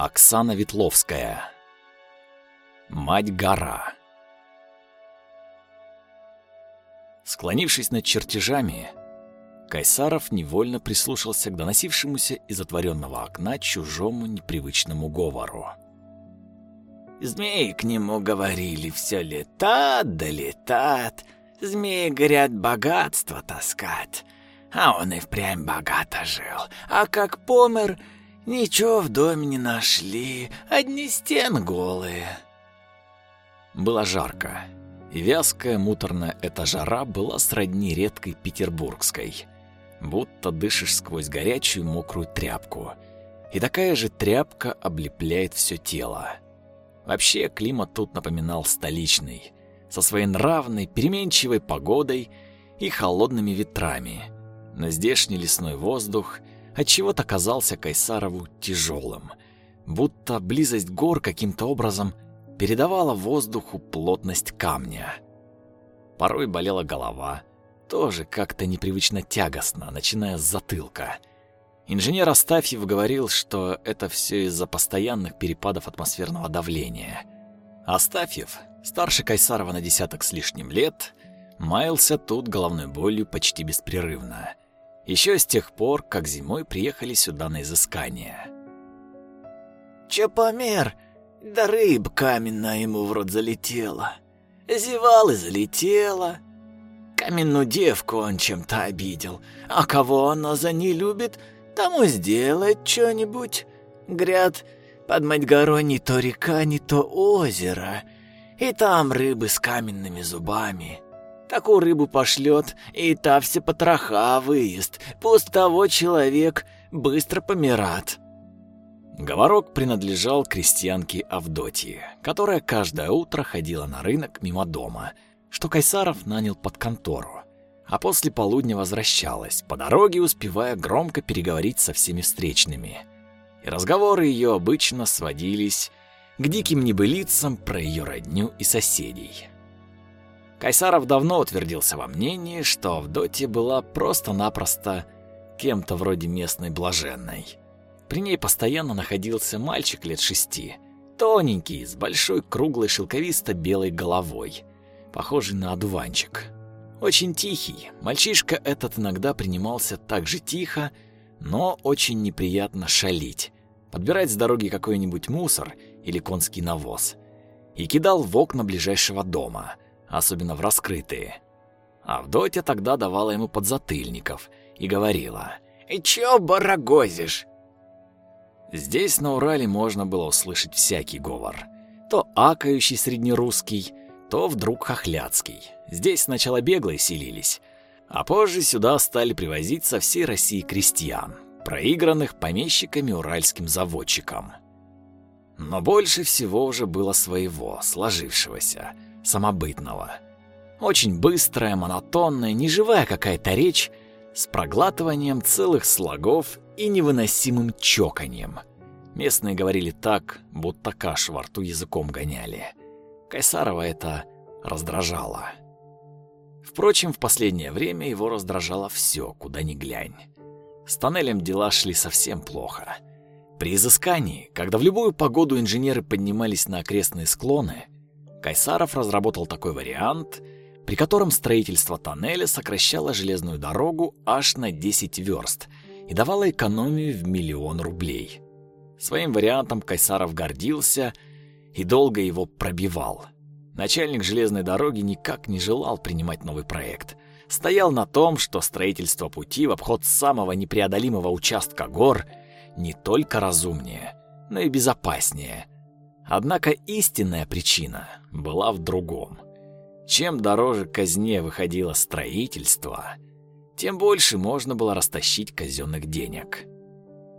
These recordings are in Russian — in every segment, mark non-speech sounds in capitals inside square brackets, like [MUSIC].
Оксана Ветловская. Мать-гора. Склонившись над чертежами, Кайсаров невольно прислушался к доносившемуся из отворенного окна чужому непривычному говору. Змеи к нему говорили, все летат да летат. Змеи, говорят, богатство таскать. А он и впрямь богато жил. А как помер, ничего в доме не нашли, одни стен голые. Было жарко, и вязкая муторная эта жара была сродни редкой петербургской, будто дышишь сквозь горячую мокрую тряпку, и такая же тряпка облепляет все тело. Вообще климат тут напоминал столичный, со своей нравной, переменчивой погодой и холодными ветрами. Но здешний лесной воздух отчего-то казался Кайсарову тяжелым, будто близость гор каким-то образом передавала воздуху плотность камня. Порой болела голова, тоже как-то непривычно тягостно, начиная с затылка. Инженер Астафьев говорил, что это все из-за постоянных перепадов атмосферного давления. Астафьев, старше Кайсарова на десяток с лишним лет, маялся тут головной болью почти беспрерывно. Еще с тех пор, как зимой приехали сюда на изыскание. «Че помер? Да рыб каменная ему в рот залетела. Зевал и залетела. Каменную девку он чем-то обидел. А кого она за не любит, тому сделать что-нибудь. Гряд, под мать горой не то река, не то озеро. И там рыбы с каменными зубами. Такую рыбу пошлет, и та все потроха выезд. Пусть того человек быстро помират. Говорок принадлежал крестьянке Авдотье, которая каждое утро ходила на рынок мимо дома, что Кайсаров нанял под контору а после полудня возвращалась, по дороге успевая громко переговорить со всеми встречными. И разговоры ее обычно сводились к диким небылицам про ее родню и соседей. Кайсаров давно утвердился во мнении, что Авдотья была просто-напросто кем-то вроде местной блаженной. При ней постоянно находился мальчик лет шести, тоненький, с большой круглой шелковисто-белой головой, похожий на одуванчик. Очень тихий. Мальчишка этот иногда принимался так же тихо, но очень неприятно шалить, подбирать с дороги какой-нибудь мусор или конский навоз и кидал в окна ближайшего дома, особенно в раскрытые. Авдотья тогда давала ему подзатыльников и говорила «И чё барагозишь?» Здесь, на Урале, можно было услышать всякий говор. То акающий среднерусский, то вдруг хохляцкий. Здесь сначала беглые селились, а позже сюда стали привозить со всей России крестьян, проигранных помещиками уральским заводчикам. Но больше всего уже было своего, сложившегося, самобытного. Очень быстрая, монотонная, неживая какая-то речь с проглатыванием целых слогов и невыносимым чоканьем. Местные говорили так, будто кашу во рту языком гоняли. Кайсарова это раздражало. Впрочем, в последнее время его раздражало все, куда ни глянь. С тоннелем дела шли совсем плохо. При изыскании, когда в любую погоду инженеры поднимались на окрестные склоны, Кайсаров разработал такой вариант, при котором строительство тоннеля сокращало железную дорогу аж на 10 верст и давало экономию в миллион рублей. Своим вариантом Кайсаров гордился и долго его пробивал. Начальник железной дороги никак не желал принимать новый проект. Стоял на том, что строительство пути в обход самого непреодолимого участка гор не только разумнее, но и безопаснее. Однако истинная причина была в другом. Чем дороже казне выходило строительство, тем больше можно было растащить казенных денег.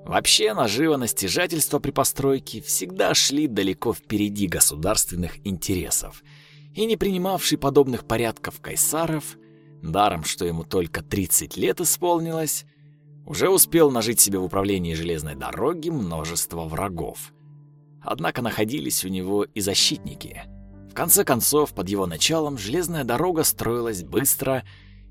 Вообще, наживо на стяжательство при постройке всегда шли далеко впереди государственных интересов, и не принимавший подобных порядков Кайсаров, даром, что ему только 30 лет исполнилось, уже успел нажить себе в управлении железной дороги множество врагов. Однако находились у него и защитники. Конце концов, под его началом железная дорога строилась быстро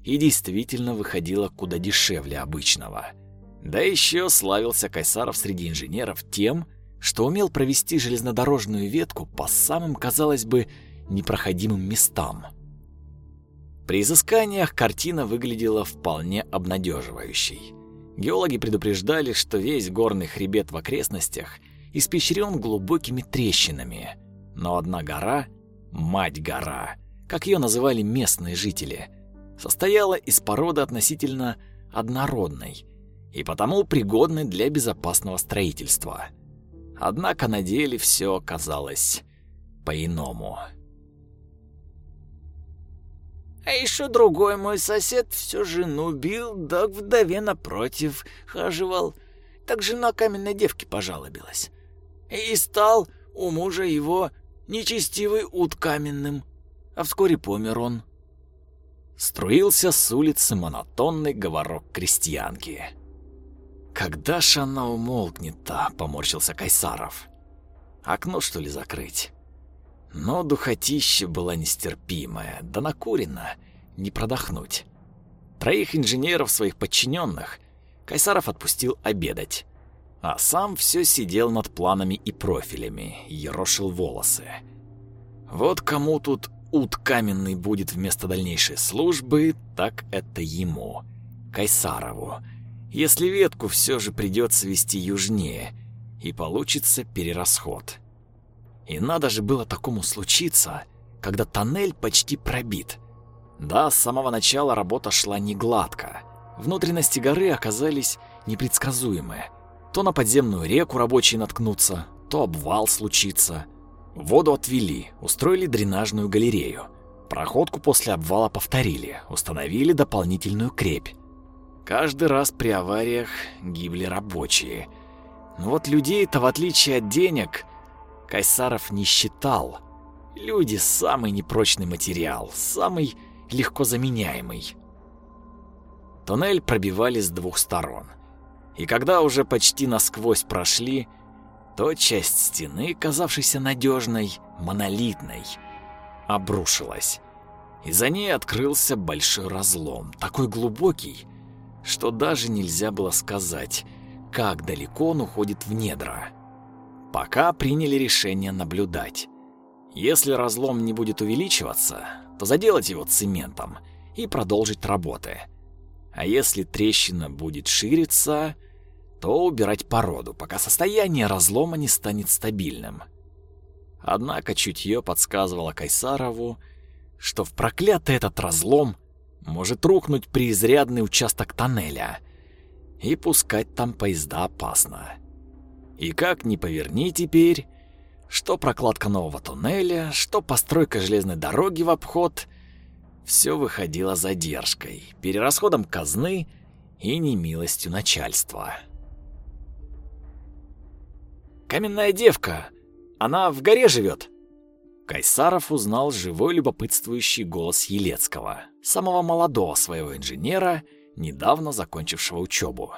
и действительно выходила куда дешевле обычного – да еще славился Кайсаров среди инженеров тем, что умел провести железнодорожную ветку по самым, казалось бы, непроходимым местам. При изысканиях картина выглядела вполне обнадеживающей. Геологи предупреждали, что весь горный хребет в окрестностях испещрен глубокими трещинами, но одна гора, мать-гора, как ее называли местные жители, состояла из породы относительно однородной и потому пригодной для безопасного строительства. Однако на деле все оказалось по-иному. А еще другой мой сосед всю жену бил, да к вдове напротив хаживал. Так жена каменной девки пожалобилась. И стал у мужа его нечестивый ут каменным, а вскоре помер он. Струился с улицы монотонный говорок крестьянки. «Когда ж она умолкнет-то?» — поморщился Кайсаров. «Окно, что ли, закрыть?» Но духотища была нестерпимая, да накурена, не продохнуть. Троих инженеров своих подчиненных Кайсаров отпустил обедать, а сам все сидел над планами и профилями, ерошил волосы. Вот кому тут ут каменный будет вместо дальнейшей службы, так это ему, Кайсарову, если ветку все же придется вести южнее, и получится перерасход. И надо же было такому случиться, когда тоннель почти пробит. Да, с самого начала работа шла не гладко. Внутренности горы оказались непредсказуемые. То на подземную реку рабочие наткнутся, то обвал случится. Воду отвели, устроили дренажную галерею. Проходку после обвала повторили, установили дополнительную крепь. Каждый раз при авариях гибли рабочие. Но вот людей-то, в отличие от денег, Кайсаров не считал. Люди – самый непрочный материал, самый легко заменяемый. Туннель пробивали с двух сторон. И когда уже почти насквозь прошли, то часть стены, казавшейся надежной, монолитной, обрушилась. И за ней открылся большой разлом, такой глубокий, что даже нельзя было сказать, как далеко он уходит в недра. Пока приняли решение наблюдать. Если разлом не будет увеличиваться, то заделать его цементом и продолжить работы. А если трещина будет шириться, то убирать породу, пока состояние разлома не станет стабильным. Однако чутье подсказывало Кайсарову, что в проклятый этот разлом может рухнуть при изрядный участок тоннеля, и пускать там поезда опасно. И как ни поверни теперь, что прокладка нового туннеля, что постройка железной дороги в обход, все выходило задержкой, перерасходом казны и немилостью начальства. «Каменная девка! Она в горе живет!» Кайсаров узнал живой любопытствующий голос Елецкого, самого молодого своего инженера, недавно закончившего учебу.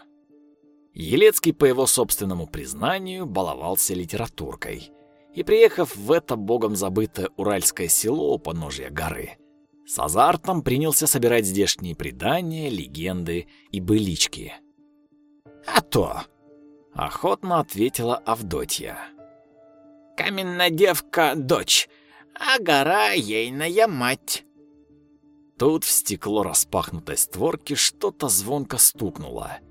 Елецкий, по его собственному признанию, баловался литературкой. И, приехав в это богом забытое уральское село у подножия горы, с азартом принялся собирать здешние предания, легенды и былички. «А то!» — охотно ответила Авдотья. «Каменная девка — дочь, а гора — ейная мать». Тут в стекло распахнутой створки что-то звонко стукнуло —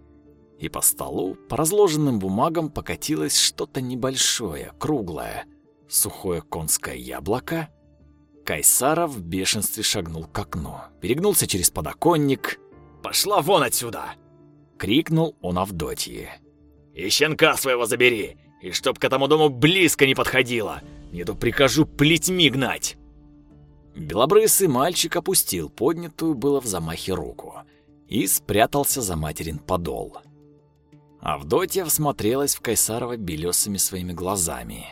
и по столу, по разложенным бумагам покатилось что-то небольшое, круглое, сухое конское яблоко. Кайсаров в бешенстве шагнул к окну, перегнулся через подоконник. «Пошла вон отсюда!» — крикнул он Авдотье. «И щенка своего забери, и чтоб к этому дому близко не подходила, не то прикажу плетьми гнать!» Белобрысый мальчик опустил поднятую было в замахе руку и спрятался за материн подол. Авдотья всмотрелась в Кайсарова белесыми своими глазами.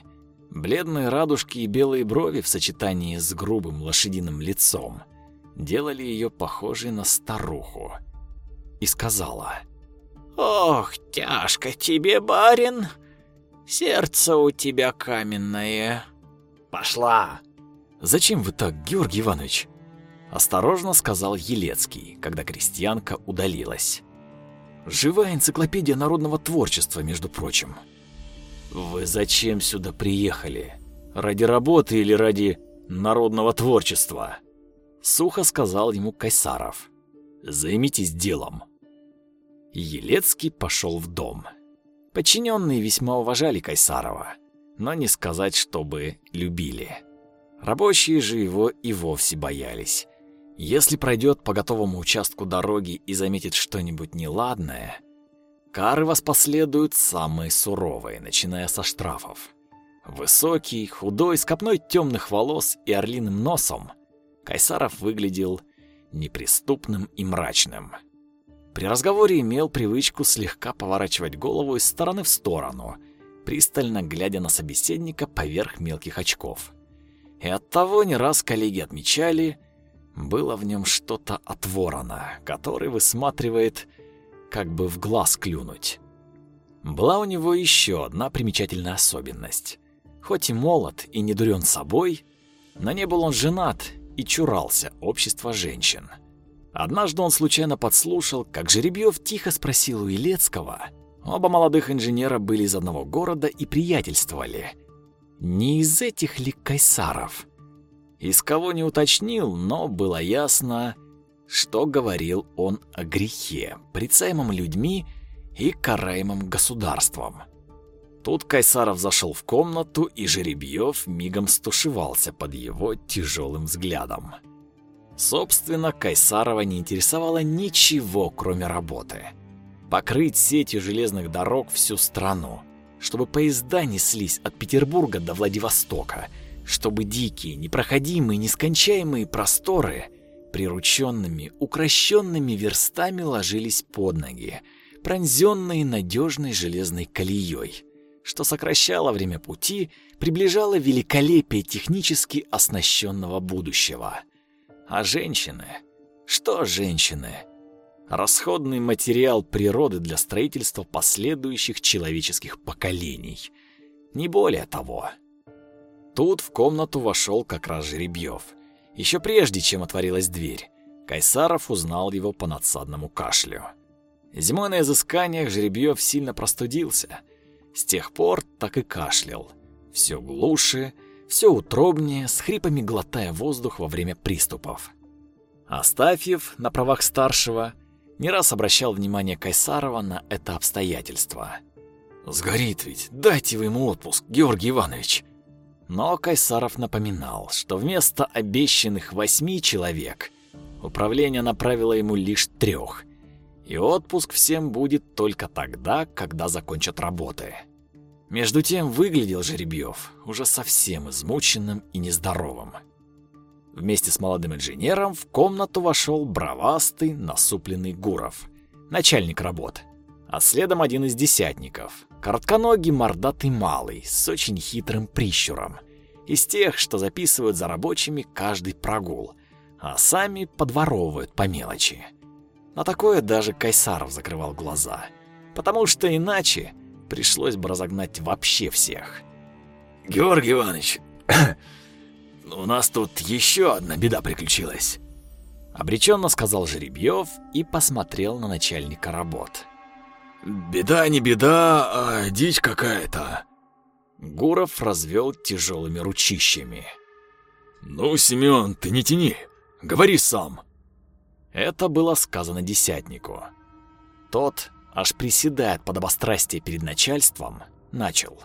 Бледные радужки и белые брови в сочетании с грубым лошадиным лицом делали ее похожей на старуху. И сказала: "Ох, тяжко тебе, барин. Сердце у тебя каменное. Пошла. Зачем вы так, Георгий Иванович? осторожно сказал Елецкий, когда крестьянка удалилась. Живая энциклопедия народного творчества, между прочим. Вы зачем сюда приехали? Ради работы или ради народного творчества?» Сухо сказал ему Кайсаров. «Займитесь делом». Елецкий пошел в дом. Подчиненные весьма уважали Кайсарова, но не сказать, чтобы любили. Рабочие же его и вовсе боялись. Если пройдет по готовому участку дороги и заметит что-нибудь неладное, кары воспоследуют самые суровые, начиная со штрафов. Высокий, худой, с копной темных волос и орлиным носом, Кайсаров выглядел неприступным и мрачным. При разговоре имел привычку слегка поворачивать голову из стороны в сторону, пристально глядя на собеседника поверх мелких очков. И оттого не раз коллеги отмечали, было в нем что-то от ворона, который высматривает, как бы в глаз клюнуть. Была у него еще одна примечательная особенность. Хоть и молод и не дурен собой, но не был он женат и чурался общества женщин. Однажды он случайно подслушал, как Жеребьев тихо спросил у Илецкого. Оба молодых инженера были из одного города и приятельствовали. Не из этих ли кайсаров? Из кого не уточнил, но было ясно, что говорил он о грехе, прицаемом людьми и караемом государством. Тут Кайсаров зашел в комнату, и Жеребьев мигом стушевался под его тяжелым взглядом. Собственно, Кайсарова не интересовало ничего, кроме работы. Покрыть сетью железных дорог всю страну, чтобы поезда неслись от Петербурга до Владивостока, чтобы дикие, непроходимые, нескончаемые просторы прирученными, укращенными верстами ложились под ноги, пронзенные надежной железной колеей что сокращало время пути, приближало великолепие технически оснащенного будущего. А женщины? Что женщины? Расходный материал природы для строительства последующих человеческих поколений. Не более того. Тут в комнату вошел как раз Жеребьев. Еще прежде, чем отворилась дверь, Кайсаров узнал его по надсадному кашлю. Зимой на изысканиях Жеребьев сильно простудился — с тех пор так и кашлял. Все глуше, все утробнее, с хрипами глотая воздух во время приступов. Астафьев, на правах старшего, не раз обращал внимание Кайсарова на это обстоятельство. «Сгорит ведь, дайте вы ему отпуск, Георгий Иванович!» Но Кайсаров напоминал, что вместо обещанных восьми человек управление направило ему лишь трех, и отпуск всем будет только тогда, когда закончат работы. Между тем выглядел Жеребьев уже совсем измученным и нездоровым. Вместе с молодым инженером в комнату вошел бравастый, насупленный Гуров, начальник работ, а следом один из десятников, коротконогий мордатый малый с очень хитрым прищуром, из тех, что записывают за рабочими каждый прогул, а сами подворовывают по мелочи. На такое даже Кайсаров закрывал глаза, потому что иначе пришлось бы разогнать вообще всех. «Георгий Иванович, [COUGHS] у нас тут еще одна беда приключилась», обреченно сказал Жеребьев и посмотрел на начальника работ. «Беда не беда, а дичь какая-то». Гуров развел тяжелыми ручищами. «Ну, Семен, ты не тяни, говори сам». Это было сказано десятнику. Тот, аж приседая под обострастие перед начальством, начал.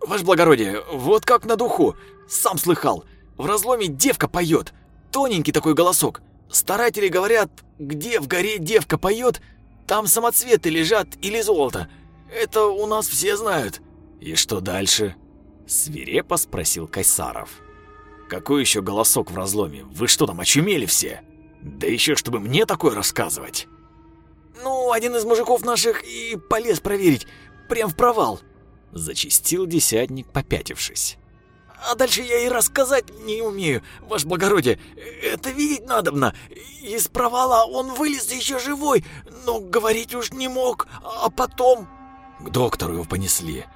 «Ваше благородие, вот как на духу! Сам слыхал! В разломе девка поет! Тоненький такой голосок! Старатели говорят, где в горе девка поет, там самоцветы лежат или золото. Это у нас все знают». «И что дальше?» — свирепо спросил Кайсаров. «Какой еще голосок в разломе? Вы что там, очумели все?» Да еще чтобы мне такое рассказывать. Ну, один из мужиков наших и полез проверить, прям в провал. Зачистил десятник, попятившись. А дальше я и рассказать не умею, ваше благородие. Это видеть надобно. Из провала он вылез еще живой, но говорить уж не мог. А потом... К доктору его понесли.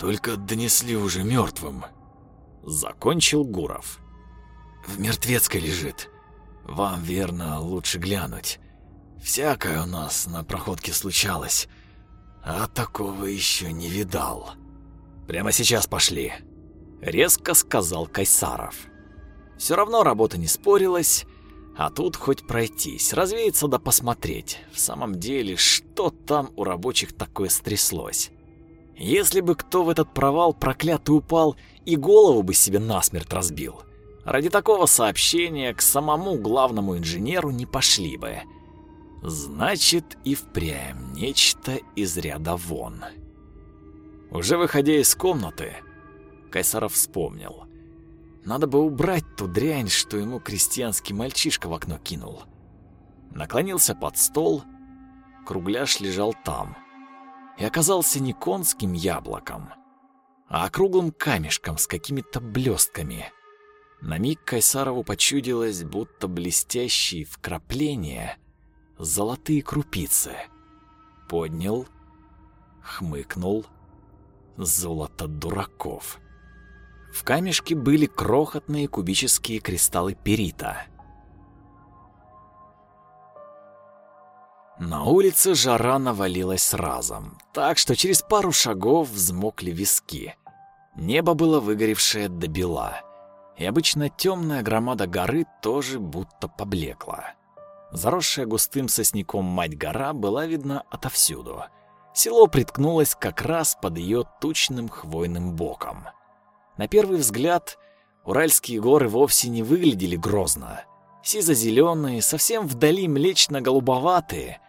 Только донесли уже мертвым. Закончил Гуров. В мертвецкой лежит. Вам, верно, лучше глянуть. Всякое у нас на проходке случалось, а такого еще не видал. Прямо сейчас пошли», — резко сказал Кайсаров. Все равно работа не спорилась, а тут хоть пройтись, развеяться да посмотреть. В самом деле, что там у рабочих такое стряслось? Если бы кто в этот провал проклятый упал и голову бы себе насмерть разбил, ради такого сообщения к самому главному инженеру не пошли бы. Значит, и впрямь нечто из ряда вон. Уже выходя из комнаты, Кайсаров вспомнил. Надо бы убрать ту дрянь, что ему крестьянский мальчишка в окно кинул. Наклонился под стол, кругляш лежал там. И оказался не конским яблоком, а округлым камешком с какими-то блестками. На миг Кайсарову почудилось, будто блестящие вкрапления золотые крупицы. Поднял, хмыкнул. Золото дураков. В камешке были крохотные кубические кристаллы перита. На улице жара навалилась разом, так что через пару шагов взмокли виски. Небо было выгоревшее до бела, и обычно темная громада горы тоже будто поблекла. Заросшая густым сосняком мать-гора была видна отовсюду. Село приткнулось как раз под ее тучным хвойным боком. На первый взгляд, Уральские горы вовсе не выглядели грозно. Сизо-зеленые, совсем вдали млечно-голубоватые.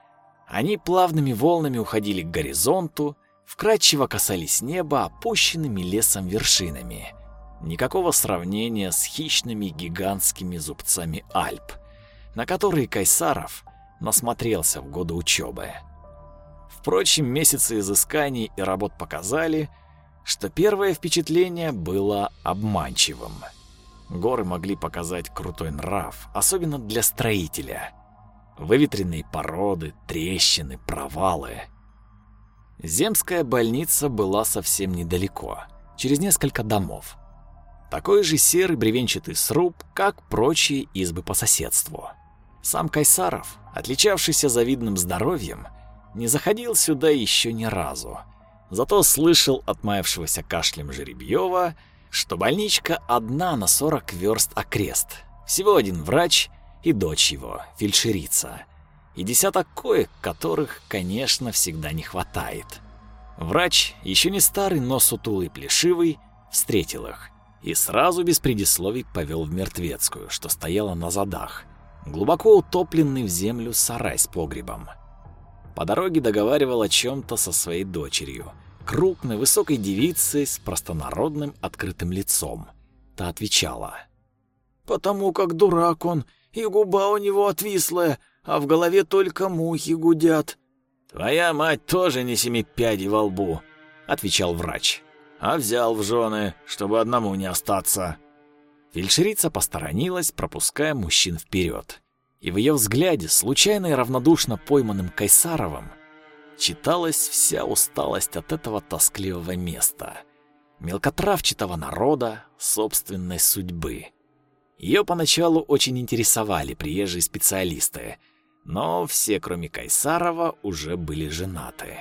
Они плавными волнами уходили к горизонту, вкрадчиво касались неба опущенными лесом вершинами. Никакого сравнения с хищными гигантскими зубцами Альп, на которые Кайсаров насмотрелся в годы учебы. Впрочем, месяцы изысканий и работ показали – что первое впечатление было обманчивым. Горы могли показать крутой нрав, особенно для строителя. Выветренные породы, трещины, провалы. Земская больница была совсем недалеко, через несколько домов. Такой же серый бревенчатый сруб, как прочие избы по соседству. Сам Кайсаров, отличавшийся завидным здоровьем, не заходил сюда еще ни разу – Зато слышал от маявшегося кашлем Жеребьева, что больничка одна на 40 верст окрест. Всего один врач и дочь его, фельдшерица. И десяток коек, которых, конечно, всегда не хватает. Врач, еще не старый, но сутулый плешивый, встретил их и сразу без предисловий повел в мертвецкую, что стояла на задах, глубоко утопленный в землю сарай с погребом. По дороге договаривал о чем-то со своей дочерью, крупной высокой девицей с простонародным открытым лицом. Та отвечала. «Потому как дурак он, и губа у него отвислая, а в голове только мухи гудят». «Твоя мать тоже не семи пядей во лбу», — отвечал врач. «А взял в жены, чтобы одному не остаться». Фельдшерица посторонилась, пропуская мужчин вперед и в ее взгляде, случайно и равнодушно пойманным Кайсаровым, читалась вся усталость от этого тоскливого места, мелкотравчатого народа, собственной судьбы. Ее поначалу очень интересовали приезжие специалисты, но все, кроме Кайсарова, уже были женаты.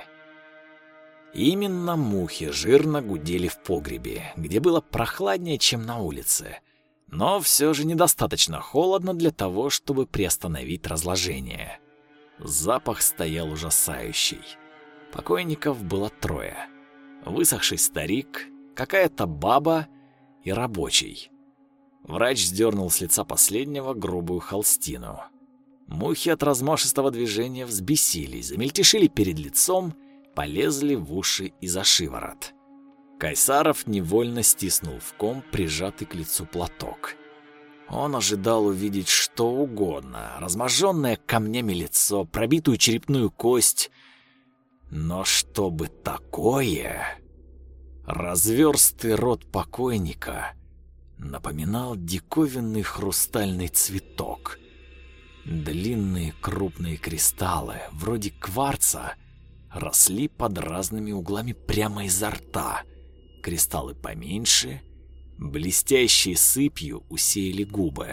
Именно мухи жирно гудели в погребе, где было прохладнее, чем на улице, но все же недостаточно холодно для того, чтобы приостановить разложение. Запах стоял ужасающий. Покойников было трое. Высохший старик, какая-то баба и рабочий. Врач сдернул с лица последнего грубую холстину. Мухи от размашистого движения взбесились, замельтешили перед лицом, полезли в уши и за шиворот. Кайсаров невольно стиснул в ком прижатый к лицу платок. Он ожидал увидеть что угодно, разможенное камнями лицо, пробитую черепную кость. Но чтобы такое... Разверстый рот покойника напоминал диковинный хрустальный цветок. Длинные крупные кристаллы, вроде кварца, росли под разными углами прямо изо рта — кристаллы поменьше, блестящие сыпью усеяли губы.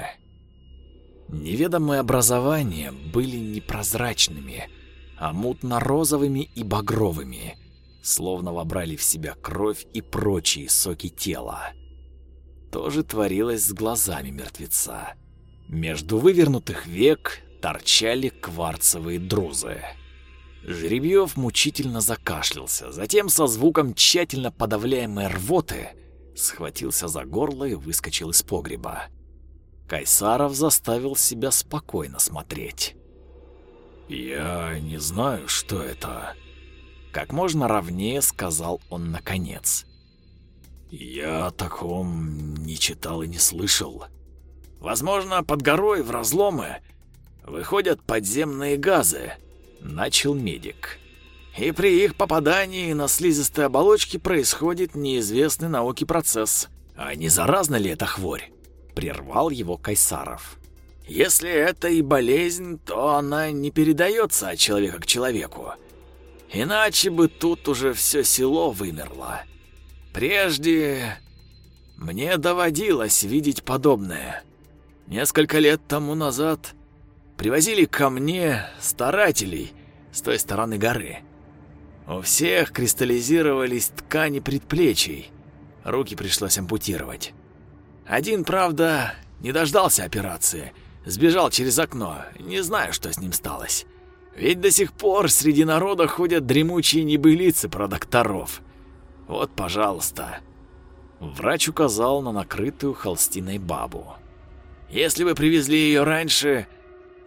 Неведомые образования были непрозрачными, а мутно-розовыми и багровыми, словно вобрали в себя кровь и прочие соки тела. То же творилось с глазами мертвеца. Между вывернутых век торчали кварцевые друзы. Жеребьев мучительно закашлялся, затем со звуком тщательно подавляемой рвоты схватился за горло и выскочил из погреба. Кайсаров заставил себя спокойно смотреть. «Я не знаю, что это», — как можно ровнее сказал он наконец. «Я о таком не читал и не слышал. Возможно, под горой в разломы выходят подземные газы», — начал медик. «И при их попадании на слизистые оболочки происходит неизвестный науке процесс. А не заразна ли эта хворь?» — прервал его Кайсаров. «Если это и болезнь, то она не передается от человека к человеку. Иначе бы тут уже все село вымерло. Прежде мне доводилось видеть подобное. Несколько лет тому назад привозили ко мне старателей с той стороны горы. У всех кристаллизировались ткани предплечий, руки пришлось ампутировать. Один, правда, не дождался операции, сбежал через окно, не знаю, что с ним сталось. Ведь до сих пор среди народа ходят дремучие небылицы про докторов. Вот, пожалуйста. Врач указал на накрытую холстиной бабу. Если бы привезли ее раньше,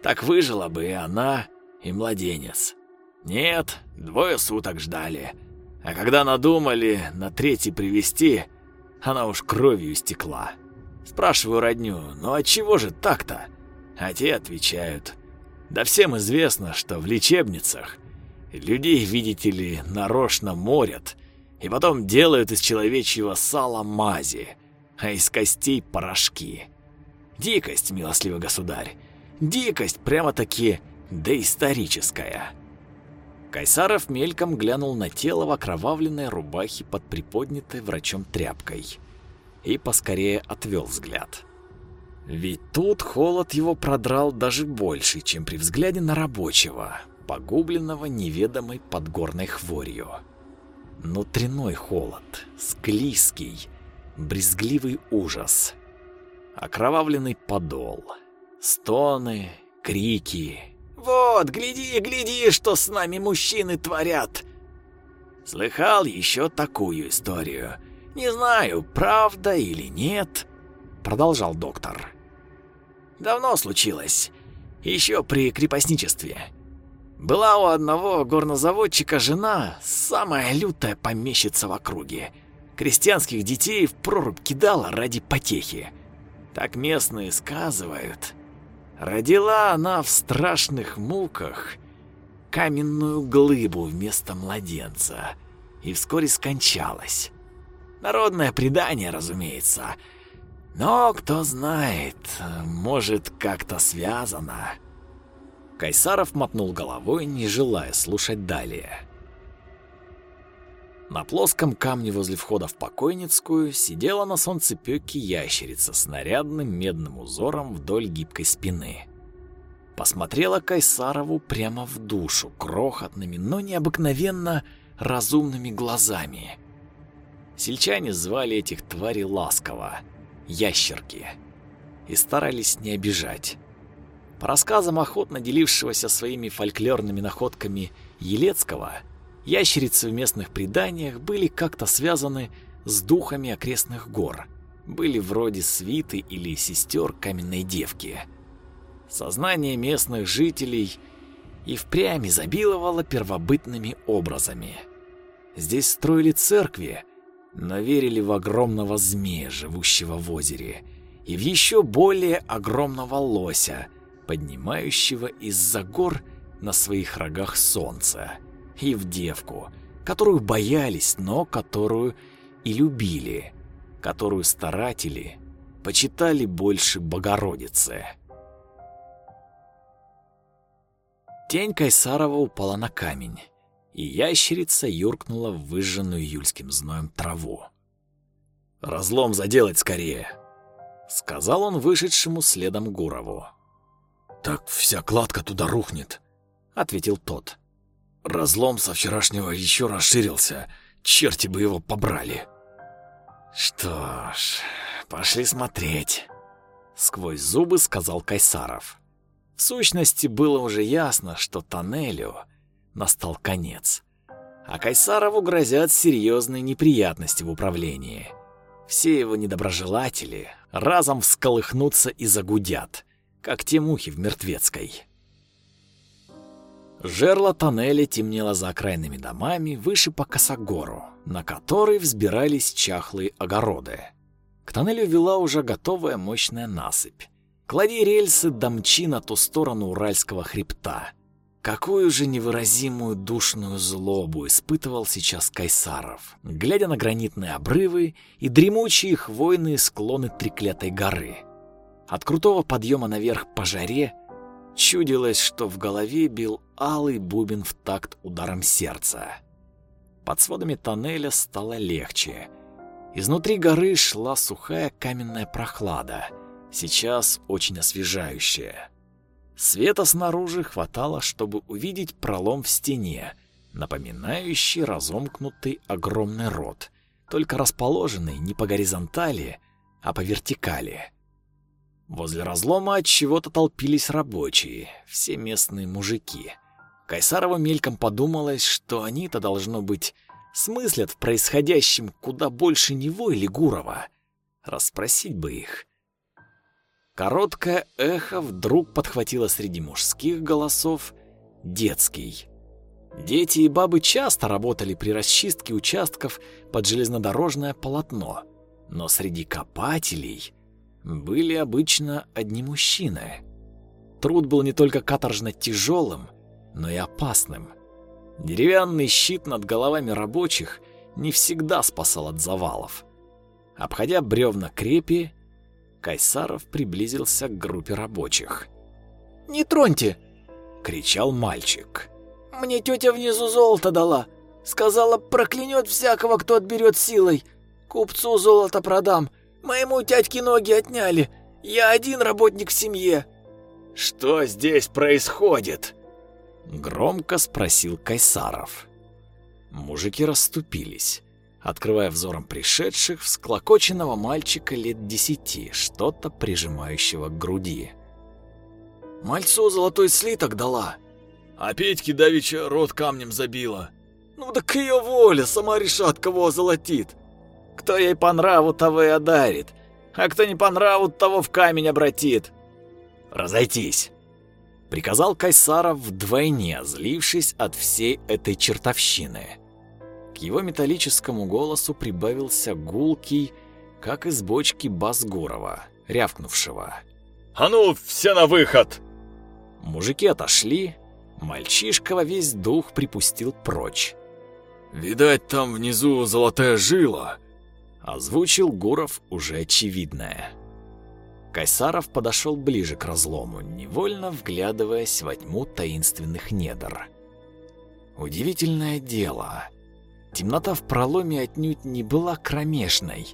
так выжила бы и она, и младенец. Нет, двое суток ждали. А когда надумали на третий привезти, она уж кровью истекла. Спрашиваю родню, ну от чего же так-то? А те отвечают, да всем известно, что в лечебницах людей, видите ли, нарочно морят, и потом делают из человечьего сала мази, а из костей порошки. Дикость, милостливый государь, дикость прямо-таки доисторическая. Кайсаров мельком глянул на тело в окровавленной рубахе под приподнятой врачом тряпкой и поскорее отвел взгляд. Ведь тут холод его продрал даже больше, чем при взгляде на рабочего, погубленного неведомой подгорной хворью. Внутренной холод, склизкий, брезгливый ужас, окровавленный подол, стоны, крики. «Вот, гляди, гляди, что с нами мужчины творят!» Слыхал еще такую историю. Не знаю, правда или нет, продолжал доктор. Давно случилось, еще при крепостничестве. Была у одного горнозаводчика жена, самая лютая помещица в округе. Крестьянских детей в прорубь кидала ради потехи. Так местные сказывают. Родила она в страшных муках каменную глыбу вместо младенца и вскоре скончалась. Народное предание, разумеется. Но кто знает, может, как-то связано. Кайсаров мотнул головой, не желая слушать далее. На плоском камне возле входа в покойницкую сидела на солнцепёке ящерица с нарядным медным узором вдоль гибкой спины. Посмотрела Кайсарову прямо в душу крохотными, но необыкновенно разумными глазами. Сельчане звали этих тварей ласково — ящерки, и старались не обижать. По рассказам охотно делившегося своими фольклорными находками Елецкого, ящерицы в местных преданиях были как-то связаны с духами окрестных гор, были вроде свиты или сестер каменной девки. Сознание местных жителей и впрямь изобиловало первобытными образами. Здесь строили церкви, но верили в огромного змея, живущего в озере, и в еще более огромного лося, поднимающего из-за гор на своих рогах солнце, и в девку, которую боялись, но которую и любили, которую старатели почитали больше Богородицы. Тень Кайсарова упала на камень и ящерица юркнула в выжженную июльским зноем траву. «Разлом заделать скорее!» — сказал он вышедшему следом Гурову. «Так вся кладка туда рухнет», — ответил тот. Разлом со вчерашнего еще расширился. Черти бы его побрали. Что ж, пошли смотреть. Сквозь зубы сказал Кайсаров. В сущности, было уже ясно, что тоннелю настал конец. А Кайсарову грозят серьезные неприятности в управлении. Все его недоброжелатели разом всколыхнутся и загудят, как те мухи в мертвецкой. Жерло тоннеля темнело за окраинными домами выше по косогору, на который взбирались чахлые огороды. К тоннелю вела уже готовая мощная насыпь. Клади рельсы, домчи на ту сторону Уральского хребта. Какую же невыразимую душную злобу испытывал сейчас Кайсаров, глядя на гранитные обрывы и дремучие хвойные склоны треклятой горы. От крутого подъема наверх по жаре Чудилось, что в голове бил алый бубен в такт ударом сердца. Под сводами тоннеля стало легче. Изнутри горы шла сухая каменная прохлада, сейчас очень освежающая. Света снаружи хватало, чтобы увидеть пролом в стене, напоминающий разомкнутый огромный рот, только расположенный не по горизонтали, а по вертикали. Возле разлома от чего-то толпились рабочие, все местные мужики. Кайсарова мельком подумалось, что они-то должно быть смыслят в происходящем куда больше него или Гурова. Расспросить бы их. Короткое эхо вдруг подхватило среди мужских голосов детский. Дети и бабы часто работали при расчистке участков под железнодорожное полотно, но среди копателей были обычно одни мужчины. Труд был не только каторжно тяжелым, но и опасным. Деревянный щит над головами рабочих не всегда спасал от завалов. Обходя бревна крепи, Кайсаров приблизился к группе рабочих. «Не троньте!» — кричал мальчик. «Мне тетя внизу золото дала. Сказала, проклянет всякого, кто отберет силой. Купцу золото продам, Моему тятьке ноги отняли. Я один работник в семье. Что здесь происходит? Громко спросил Кайсаров. Мужики расступились, открывая взором пришедших всклокоченного мальчика лет десяти, что-то прижимающего к груди. Мальцу золотой слиток дала. А Петьке давеча рот камнем забила. Ну так ее воля, сама решат, кого золотит. Кто ей по нраву, того и одарит, а кто не по нраву, того в камень обратит. Разойтись, приказал Кайсаров вдвойне, злившись от всей этой чертовщины. К его металлическому голосу прибавился гулкий, как из бочки бас Гурова, рявкнувшего. «А ну, все на выход!» Мужики отошли, мальчишка во весь дух припустил прочь. «Видать, там внизу золотая жила», Озвучил Гуров уже очевидное. Кайсаров подошел ближе к разлому, невольно вглядываясь во тьму таинственных недр. Удивительное дело. Темнота в проломе отнюдь не была кромешной.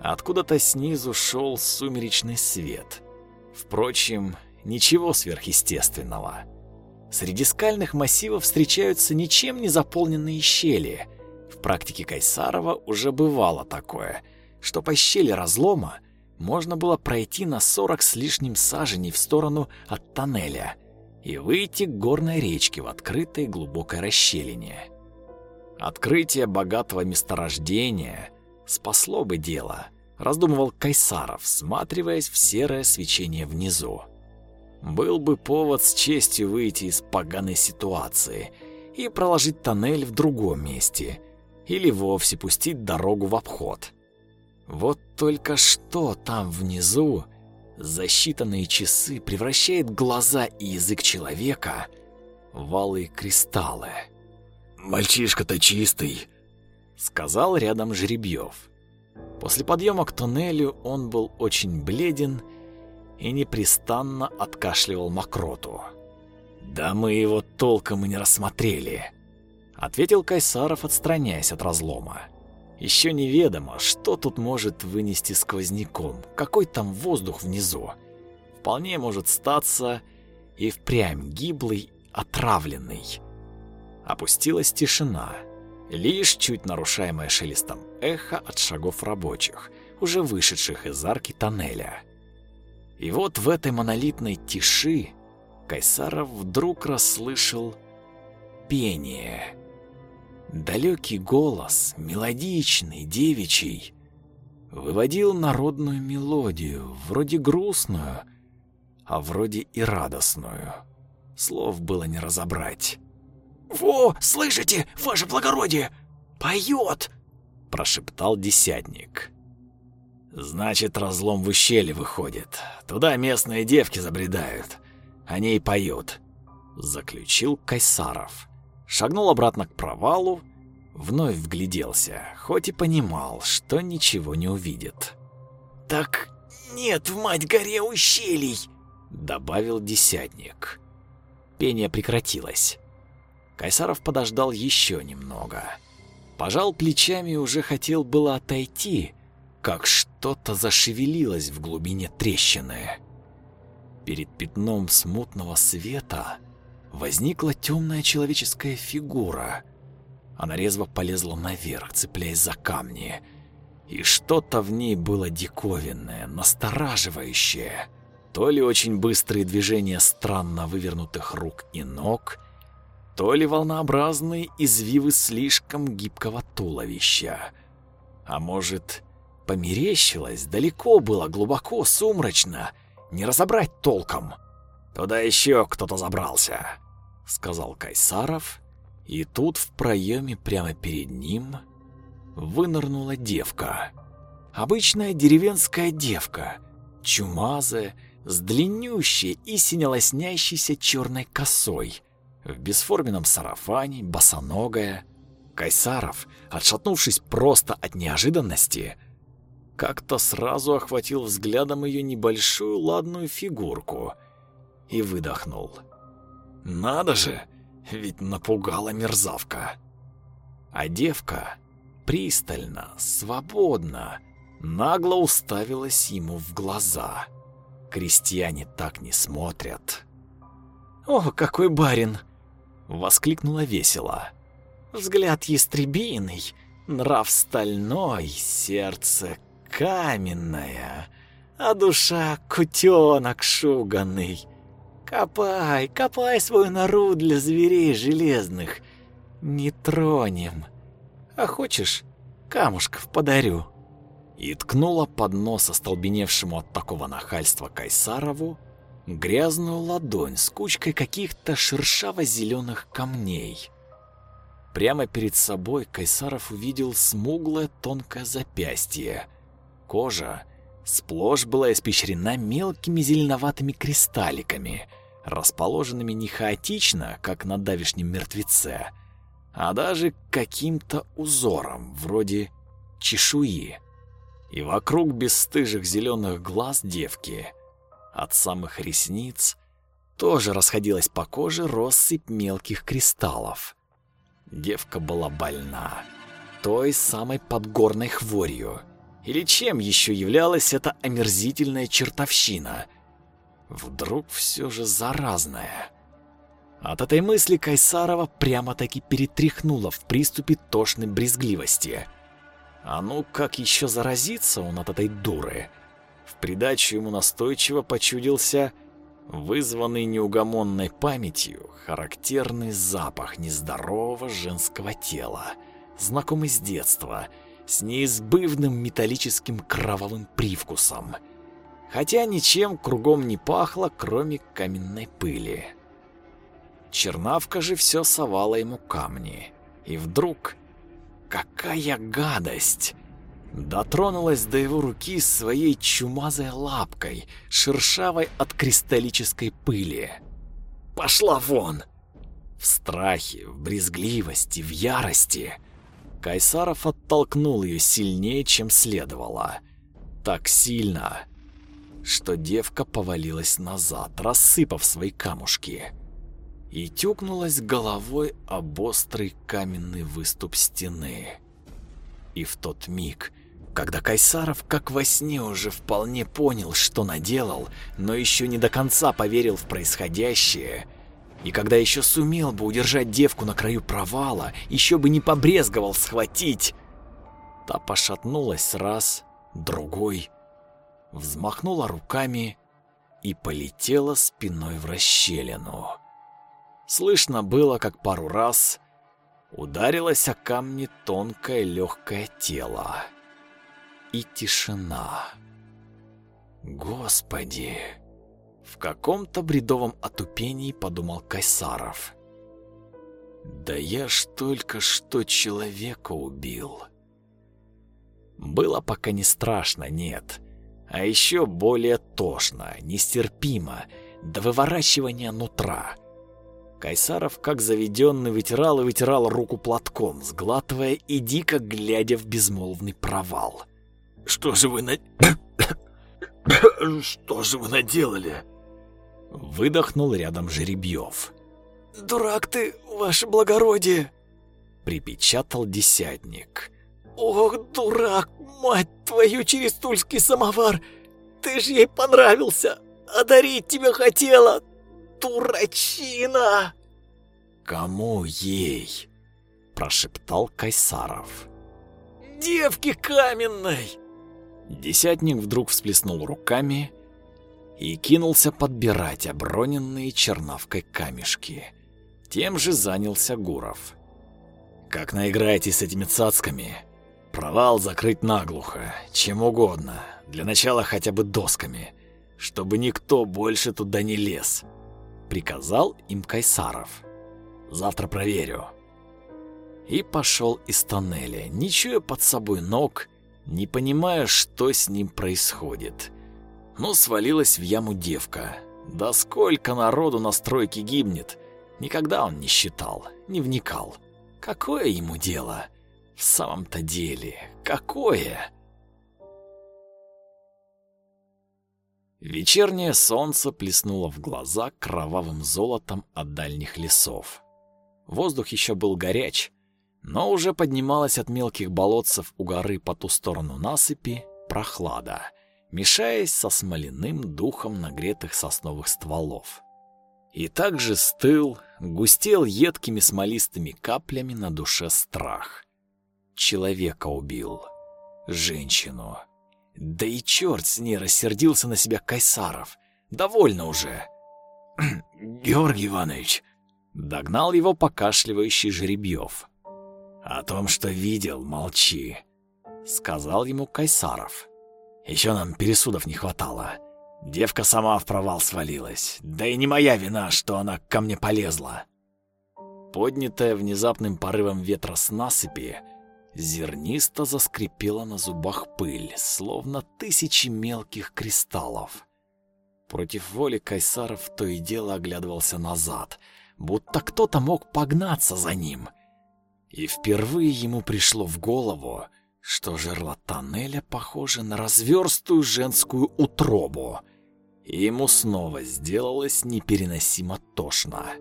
Откуда-то снизу шел сумеречный свет. Впрочем, ничего сверхъестественного. Среди скальных массивов встречаются ничем не заполненные щели — в практике Кайсарова уже бывало такое, что по щели разлома можно было пройти на 40 с лишним саженей в сторону от тоннеля и выйти к горной речке в открытой глубокой расщелине. Открытие богатого месторождения спасло бы дело, раздумывал Кайсаров, всматриваясь в серое свечение внизу. Был бы повод с честью выйти из поганой ситуации и проложить тоннель в другом месте, или вовсе пустить дорогу в обход. Вот только что там внизу за считанные часы превращает глаза и язык человека в алые кристаллы. «Мальчишка-то чистый», — сказал рядом Жеребьев. После подъема к туннелю он был очень бледен и непрестанно откашливал мокроту. «Да мы его толком и не рассмотрели», ответил Кайсаров, отстраняясь от разлома. Еще неведомо, что тут может вынести сквозняком, какой там воздух внизу. Вполне может статься и впрямь гиблый, отравленный. Опустилась тишина, лишь чуть нарушаемая шелестом эхо от шагов рабочих, уже вышедших из арки тоннеля. И вот в этой монолитной тиши Кайсаров вдруг расслышал пение. Далекий голос, мелодичный, девичий, выводил народную мелодию, вроде грустную, а вроде и радостную. Слов было не разобрать. «Во, слышите, ваше благородие, поет!» – прошептал десятник. «Значит, разлом в ущелье выходит. Туда местные девки забредают. Они и поют», – заключил Кайсаров. Шагнул обратно к провалу, вновь вгляделся, хоть и понимал, что ничего не увидит. «Так нет в мать-горе ущелий!» — добавил десятник. Пение прекратилось. Кайсаров подождал еще немного. Пожал плечами и уже хотел было отойти, как что-то зашевелилось в глубине трещины. Перед пятном смутного света возникла темная человеческая фигура. Она резво полезла наверх, цепляясь за камни. И что-то в ней было диковинное, настораживающее. То ли очень быстрые движения странно вывернутых рук и ног, то ли волнообразные извивы слишком гибкого туловища. А может, померещилось, далеко было, глубоко, сумрачно, не разобрать толком. «Туда еще кто-то забрался», — сказал Кайсаров, и тут в проеме прямо перед ним вынырнула девка. Обычная деревенская девка, чумазая, с длиннющей и синелоснящейся черной косой, в бесформенном сарафане, босоногая. Кайсаров, отшатнувшись просто от неожиданности, как-то сразу охватил взглядом ее небольшую ладную фигурку и выдохнул. «Надо же, ведь напугала мерзавка!» А девка пристально, свободно, нагло уставилась ему в глаза. Крестьяне так не смотрят. «О, какой барин!» — воскликнула весело. «Взгляд ястребиный, нрав стальной, сердце каменное, а душа кутенок шуганный. Копай, копай свою нору для зверей железных, не тронем. А хочешь, камушков подарю?» И ткнула под нос остолбеневшему от такого нахальства Кайсарову грязную ладонь с кучкой каких-то шершаво-зеленых камней. Прямо перед собой Кайсаров увидел смуглое тонкое запястье. Кожа сплошь была испещрена мелкими зеленоватыми кристалликами, расположенными не хаотично, как на давешнем мертвеце, а даже каким-то узором, вроде чешуи. И вокруг бесстыжих зеленых глаз девки, от самых ресниц, тоже расходилась по коже россыпь мелких кристаллов. Девка была больна, той самой подгорной хворью. Или чем еще являлась эта омерзительная чертовщина? Вдруг все же заразная. От этой мысли Кайсарова прямо-таки перетряхнула в приступе тошной брезгливости. А ну как еще заразиться он от этой дуры? В придачу ему настойчиво почудился вызванный неугомонной памятью характерный запах нездорового женского тела, знакомый с детства, с неизбывным металлическим кровавым привкусом. Хотя ничем кругом не пахло, кроме каменной пыли. Чернавка же все совала ему камни. И вдруг... Какая гадость! Дотронулась до его руки своей чумазой лапкой, шершавой от кристаллической пыли. «Пошла вон!» В страхе, в брезгливости, в ярости Кайсаров оттолкнул ее сильнее, чем следовало. Так сильно, что девка повалилась назад, рассыпав свои камушки и тюкнулась головой об острый каменный выступ стены. И в тот миг, когда Кайсаров как во сне уже вполне понял, что наделал, но еще не до конца поверил в происходящее, И когда еще сумел бы удержать девку на краю провала, еще бы не побрезговал схватить. Та пошатнулась раз, другой, взмахнула руками и полетела спиной в расщелину. Слышно было, как пару раз ударилось о камни тонкое легкое тело. И тишина. Господи! В каком-то бредовом отупении подумал Кайсаров. Да я ж только что человека убил. Было пока не страшно, нет. А еще более тошно, нестерпимо, до выворачивания нутра. Кайсаров, как заведенный, вытирал и вытирал руку платком, сглатывая и дико глядя в безмолвный провал. «Что же вы на... [COUGHS] Что же вы наделали?» Выдохнул рядом Жеребьев. «Дурак ты, ваше благородие!» Припечатал десятник. «Ох, дурак, мать твою, через тульский самовар! Ты ж ей понравился! Одарить тебя хотела! Дурачина!» «Кому ей?» Прошептал Кайсаров. «Девки каменной!» Десятник вдруг всплеснул руками и кинулся подбирать оброненные чернавкой камешки. Тем же занялся Гуров. «Как наиграетесь с этими цацками, Провал закрыть наглухо, чем угодно, для начала хотя бы досками, чтобы никто больше туда не лез, приказал им Кайсаров. Завтра проверю. И пошел из тоннеля, не чуя под собой ног, не понимая, что с ним происходит. Но свалилась в яму девка. Да сколько народу на стройке гибнет, никогда он не считал, не вникал. Какое ему дело? — в самом-то деле, какое? Вечернее солнце плеснуло в глаза кровавым золотом от дальних лесов. Воздух еще был горяч, но уже поднималась от мелких болотцев у горы по ту сторону насыпи прохлада, мешаясь со смоляным духом нагретых сосновых стволов. И также стыл, густел едкими смолистыми каплями на душе страх человека убил. Женщину. Да и черт с ней рассердился на себя Кайсаров. Довольно уже. [CLEARS THROAT] Георгий Иванович. Догнал его покашливающий Жеребьев. О том, что видел, молчи. Сказал ему Кайсаров. Еще нам пересудов не хватало. Девка сама в провал свалилась. Да и не моя вина, что она ко мне полезла. Поднятая внезапным порывом ветра с насыпи, Зернисто заскрипела на зубах пыль, словно тысячи мелких кристаллов. Против воли Кайсаров то и дело оглядывался назад, будто кто-то мог погнаться за ним. И впервые ему пришло в голову, что жерла тоннеля похоже на разверстую женскую утробу, и ему снова сделалось непереносимо тошно.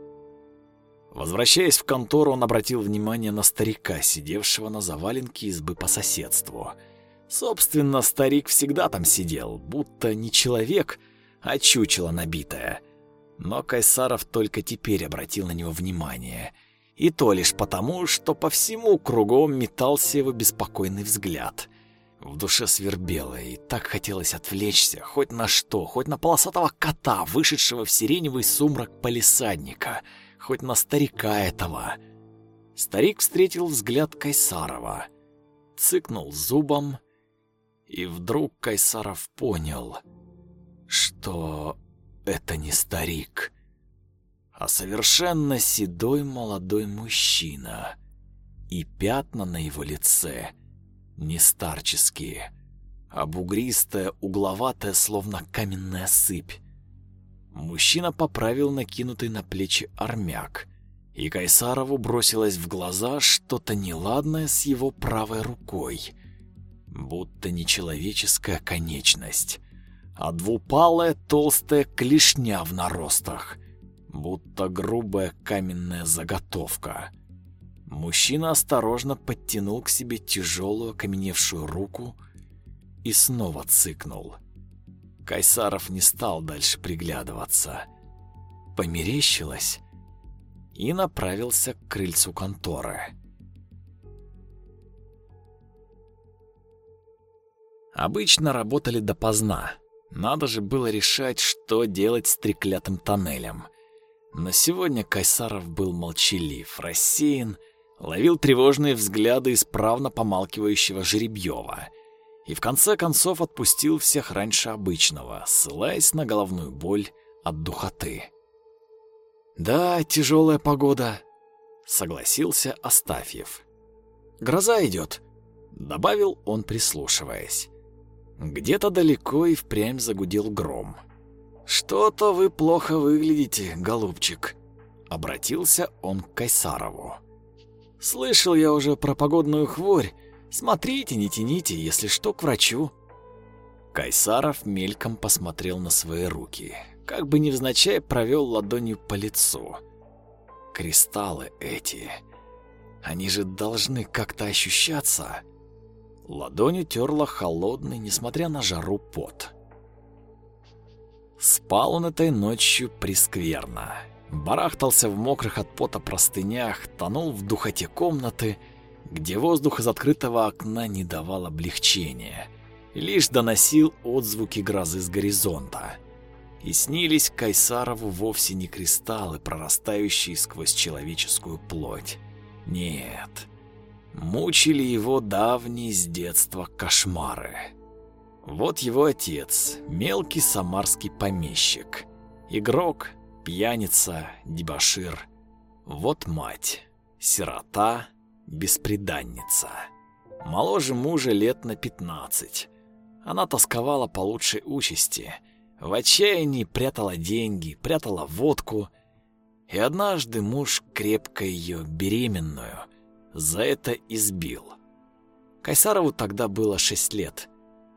Возвращаясь в контору, он обратил внимание на старика, сидевшего на заваленке избы по соседству. Собственно, старик всегда там сидел, будто не человек, а чучело набитое. Но Кайсаров только теперь обратил на него внимание. И то лишь потому, что по всему кругом метался его беспокойный взгляд. В душе свербело, и так хотелось отвлечься, хоть на что, хоть на полосатого кота, вышедшего в сиреневый сумрак полисадника — хоть на старика этого. Старик встретил взгляд Кайсарова, цыкнул зубом, и вдруг Кайсаров понял, что это не старик, а совершенно седой молодой мужчина, и пятна на его лице не старческие, а бугристая, угловатая, словно каменная сыпь. Мужчина поправил накинутый на плечи армяк, и Кайсарову бросилось в глаза что-то неладное с его правой рукой, будто нечеловеческая конечность, а двупалая толстая клешня в наростах, будто грубая каменная заготовка. Мужчина осторожно подтянул к себе тяжелую окаменевшую руку и снова цыкнул — Кайсаров не стал дальше приглядываться. Померещилось, и направился к крыльцу конторы. Обычно работали допоздна. Надо же было решать, что делать с треклятым тоннелем. Но сегодня Кайсаров был молчалив, рассеян, ловил тревожные взгляды исправно помалкивающего Жеребьева и в конце концов отпустил всех раньше обычного, ссылаясь на головную боль от духоты. «Да, тяжелая погода», — согласился Астафьев. «Гроза идет», — добавил он, прислушиваясь. Где-то далеко и впрямь загудел гром. «Что-то вы плохо выглядите, голубчик», — обратился он к Кайсарову. «Слышал я уже про погодную хворь. Смотрите, не тяните, если что, к врачу». Кайсаров мельком посмотрел на свои руки, как бы невзначай провел ладонью по лицу. Кристаллы эти, они же должны как-то ощущаться. Ладонь утерла холодный, несмотря на жару, пот. Спал он этой ночью прескверно. Барахтался в мокрых от пота простынях, тонул в духоте комнаты, где воздух из открытого окна не давал облегчения, лишь доносил отзвуки грозы с горизонта. И снились Кайсарову вовсе не кристаллы, прорастающие сквозь человеческую плоть. Нет, мучили его давние с детства кошмары. Вот его отец, мелкий самарский помещик, игрок, пьяница, дебошир. Вот мать, сирота, бесприданница. Моложе мужа лет на пятнадцать. Она тосковала по лучшей участи. В отчаянии прятала деньги, прятала водку. И однажды муж крепко ее, беременную, за это избил. Кайсарову тогда было шесть лет.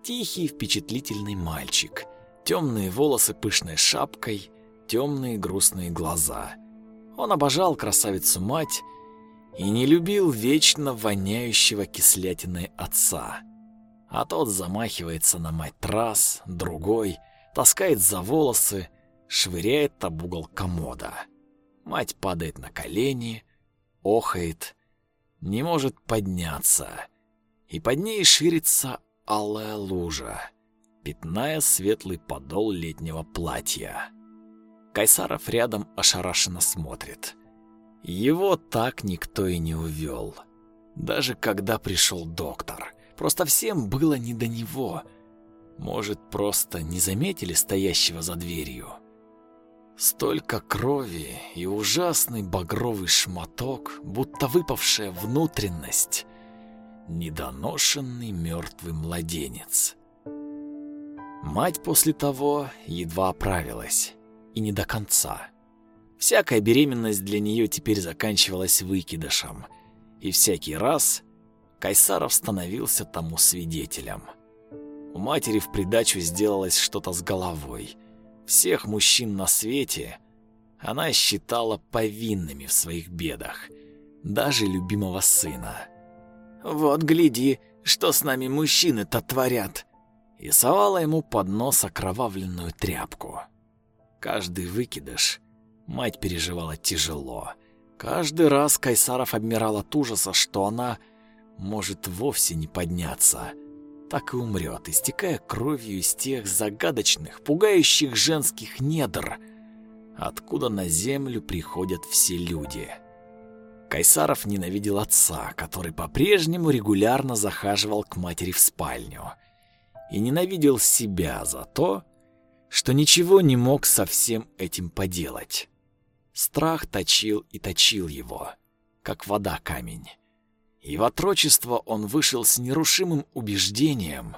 Тихий, впечатлительный мальчик. Темные волосы пышной шапкой, темные грустные глаза. Он обожал красавицу-мать и не любил вечно воняющего кислятиной отца. А тот замахивается на мать раз, другой, таскает за волосы, швыряет об угол комода. Мать падает на колени, охает, не может подняться, и под ней ширится алая лужа, пятная светлый подол летнего платья. Кайсаров рядом ошарашенно смотрит. Его так никто и не увел. Даже когда пришел доктор. Просто всем было не до него. Может, просто не заметили стоящего за дверью. Столько крови и ужасный багровый шматок, будто выпавшая внутренность. Недоношенный мертвый младенец. Мать после того едва оправилась. И не до конца. Всякая беременность для нее теперь заканчивалась выкидышем, и всякий раз Кайсаров становился тому свидетелем. У матери в придачу сделалось что-то с головой. Всех мужчин на свете она считала повинными в своих бедах, даже любимого сына. «Вот гляди, что с нами мужчины-то творят!» и совала ему под нос окровавленную тряпку. Каждый выкидыш Мать переживала тяжело. Каждый раз Кайсаров обмирал от ужаса, что она может вовсе не подняться. Так и умрет, истекая кровью из тех загадочных, пугающих женских недр, откуда на землю приходят все люди. Кайсаров ненавидел отца, который по-прежнему регулярно захаживал к матери в спальню. И ненавидел себя за то, что ничего не мог со всем этим поделать. Страх точил и точил его, как вода камень. И в отрочество он вышел с нерушимым убеждением,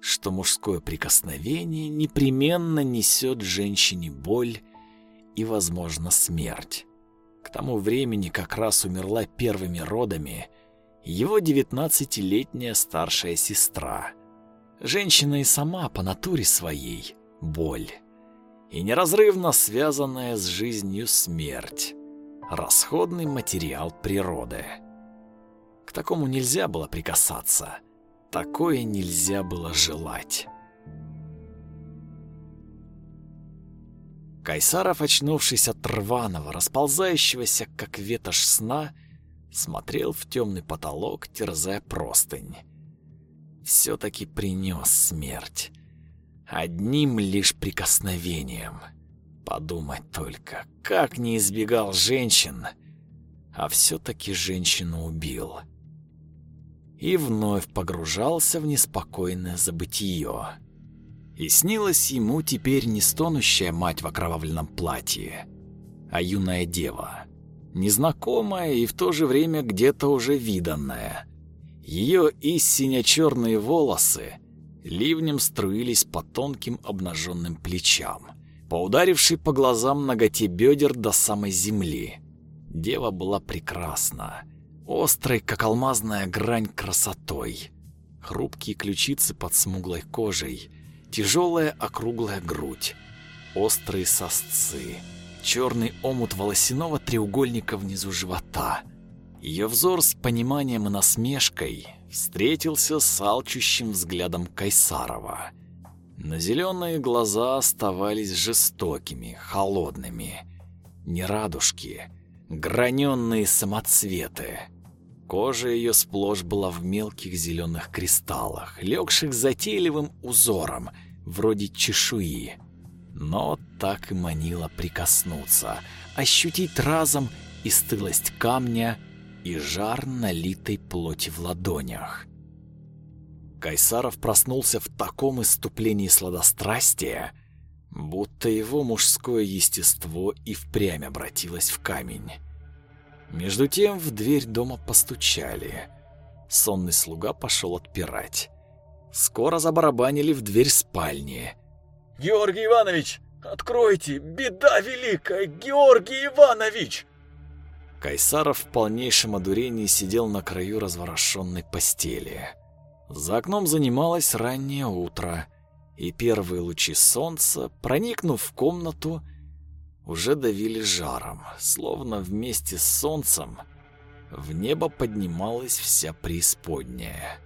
что мужское прикосновение непременно несет женщине боль и, возможно, смерть. К тому времени как раз умерла первыми родами его девятнадцатилетняя старшая сестра. Женщина и сама по натуре своей боль и неразрывно связанная с жизнью смерть, расходный материал природы. К такому нельзя было прикасаться, такое нельзя было желать. Кайсаров, очнувшись от рваного, расползающегося, как ветошь сна, смотрел в темный потолок, терзая простынь. Все-таки принес смерть. Одним лишь прикосновением. Подумать только, как не избегал женщин, а все-таки женщину убил. И вновь погружался в неспокойное забытие. И снилась ему теперь не стонущая мать в окровавленном платье, а юная дева, незнакомая и в то же время где-то уже виданная. Ее истинно черные волосы ливнем струились по тонким обнаженным плечам, по ударившей по глазам ноготе бедер до самой земли. Дева была прекрасна, острой, как алмазная грань красотой, хрупкие ключицы под смуглой кожей, Тяжелая округлая грудь, острые сосцы, черный омут волосяного треугольника внизу живота. Ее взор с пониманием и насмешкой встретился с алчущим взглядом Кайсарова. Но зеленые глаза оставались жестокими, холодными. Не радужки, граненные самоцветы. Кожа ее сплошь была в мелких зеленых кристаллах, легших затейливым узором — вроде чешуи. Но так и манило прикоснуться, ощутить разом и стылость камня, и жар налитой плоти в ладонях. Кайсаров проснулся в таком иступлении сладострастия, будто его мужское естество и впрямь обратилось в камень. Между тем в дверь дома постучали. Сонный слуга пошел отпирать. Скоро забарабанили в дверь спальни. «Георгий Иванович, откройте! Беда великая! Георгий Иванович!» Кайсаров в полнейшем одурении сидел на краю разворошенной постели. За окном занималось раннее утро, и первые лучи солнца, проникнув в комнату, уже давили жаром, словно вместе с солнцем в небо поднималась вся преисподняя.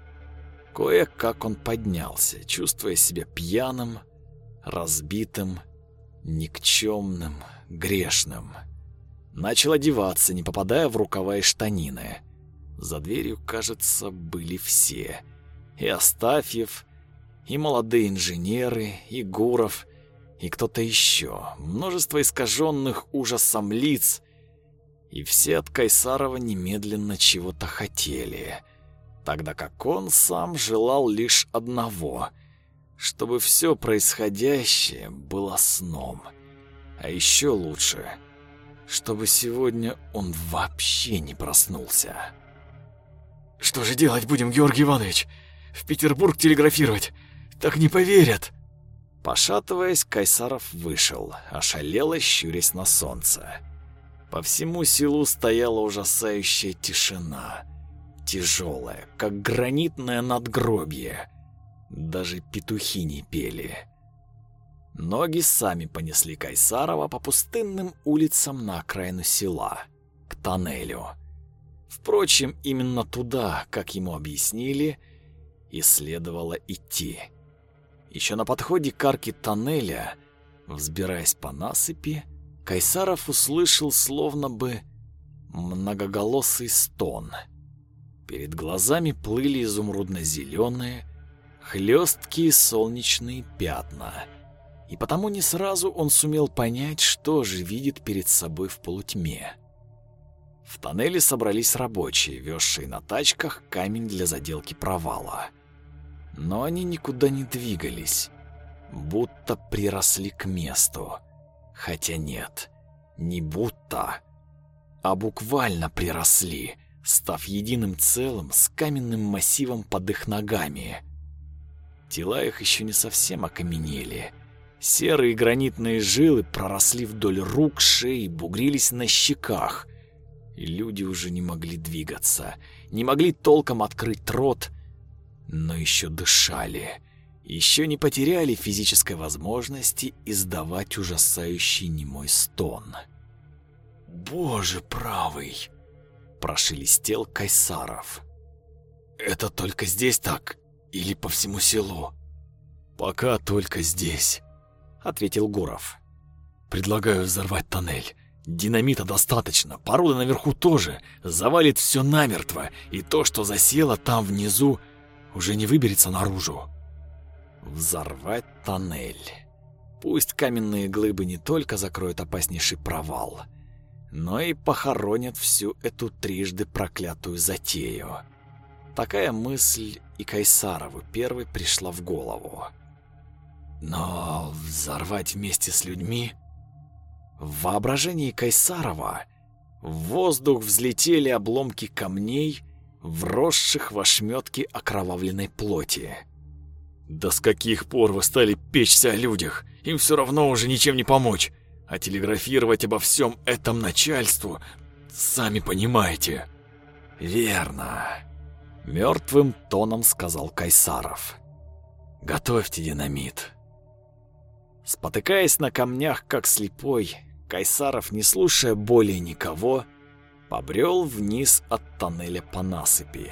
Кое-как он поднялся, чувствуя себя пьяным, разбитым, никчемным, грешным. Начал одеваться, не попадая в рукава и штанины. За дверью, кажется, были все. И Астафьев, и молодые инженеры, и Гуров, и кто-то еще. Множество искаженных ужасом лиц. И все от Кайсарова немедленно чего-то хотели тогда как он сам желал лишь одного — чтобы все происходящее было сном. А еще лучше, чтобы сегодня он вообще не проснулся. «Что же делать будем, Георгий Иванович? В Петербург телеграфировать? Так не поверят!» Пошатываясь, Кайсаров вышел, ошалело щурясь на солнце. По всему селу стояла ужасающая тишина тяжелое, как гранитное надгробье. Даже петухи не пели. Ноги сами понесли Кайсарова по пустынным улицам на окраину села, к тоннелю. Впрочем, именно туда, как ему объяснили, и следовало идти. Еще на подходе к арке тоннеля, взбираясь по насыпи, Кайсаров услышал словно бы многоголосый стон — Перед глазами плыли изумрудно-зеленые, хлесткие солнечные пятна. И потому не сразу он сумел понять, что же видит перед собой в полутьме. В тоннеле собрались рабочие, везшие на тачках камень для заделки провала. Но они никуда не двигались, будто приросли к месту. Хотя нет, не будто, а буквально приросли — став единым целым с каменным массивом под их ногами. Тела их еще не совсем окаменели. Серые гранитные жилы проросли вдоль рук, шеи, бугрились на щеках. И люди уже не могли двигаться, не могли толком открыть рот, но еще дышали, еще не потеряли физической возможности издавать ужасающий немой стон. «Боже правый!» прошелестел Кайсаров. «Это только здесь так? Или по всему селу?» «Пока только здесь», — ответил Гуров. Предлагаю взорвать тоннель. Динамита достаточно, порода наверху тоже. Завалит все намертво, и то, что засело там внизу, уже не выберется наружу. Взорвать тоннель. Пусть каменные глыбы не только закроют опаснейший провал, но и похоронят всю эту трижды проклятую затею. Такая мысль и Кайсарову первой пришла в голову. Но взорвать вместе с людьми... В воображении Кайсарова в воздух взлетели обломки камней, вросших в ошметки окровавленной плоти. «Да с каких пор вы стали печься о людях? Им все равно уже ничем не помочь. А телеграфировать обо всем этом начальству, сами понимаете». «Верно», — мертвым тоном сказал Кайсаров. «Готовьте динамит». Спотыкаясь на камнях, как слепой, Кайсаров, не слушая более никого, побрел вниз от тоннеля по насыпи.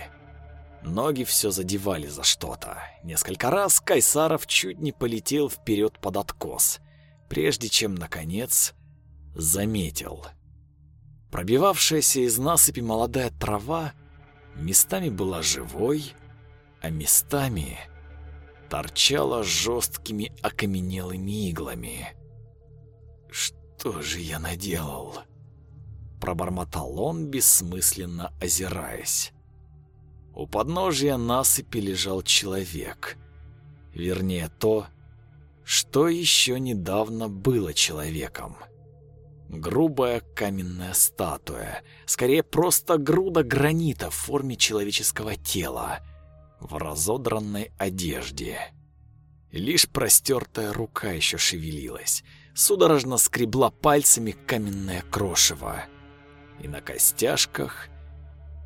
Ноги все задевали за что-то. Несколько раз Кайсаров чуть не полетел вперед под откос, прежде чем, наконец, заметил. Пробивавшаяся из насыпи молодая трава местами была живой, а местами торчала жесткими окаменелыми иглами. «Что же я наделал?» Пробормотал он, бессмысленно озираясь. У подножия насыпи лежал человек. Вернее, то, что еще недавно было человеком. Грубая каменная статуя, скорее просто груда гранита в форме человеческого тела, в разодранной одежде. Лишь простертая рука еще шевелилась — судорожно скребла пальцами каменное крошево. И на костяшках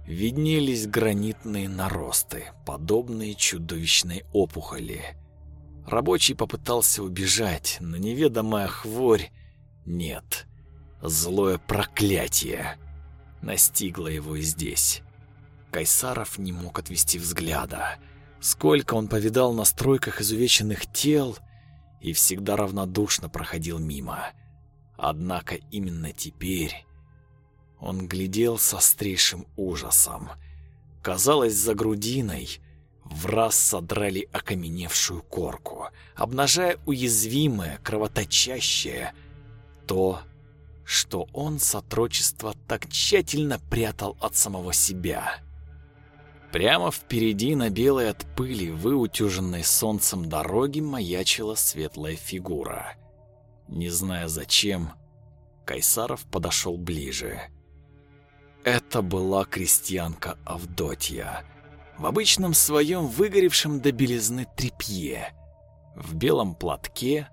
виднелись гранитные наросты, подобные чудовищной опухоли. Рабочий попытался убежать, но неведомая хворь... Нет, злое проклятие настигло его здесь. Кайсаров не мог отвести взгляда. Сколько он повидал на стройках изувеченных тел и всегда равнодушно проходил мимо. Однако именно теперь он глядел с острейшим ужасом. Казалось, за грудиной в раз содрали окаменевшую корку, обнажая уязвимое, кровоточащее то, что он с отрочества так тщательно прятал от самого себя. Прямо впереди на белой от пыли, выутюженной солнцем дороги, маячила светлая фигура. Не зная зачем, Кайсаров подошел ближе. Это была крестьянка Авдотья. В обычном своем выгоревшем до белизны тряпье. В белом платке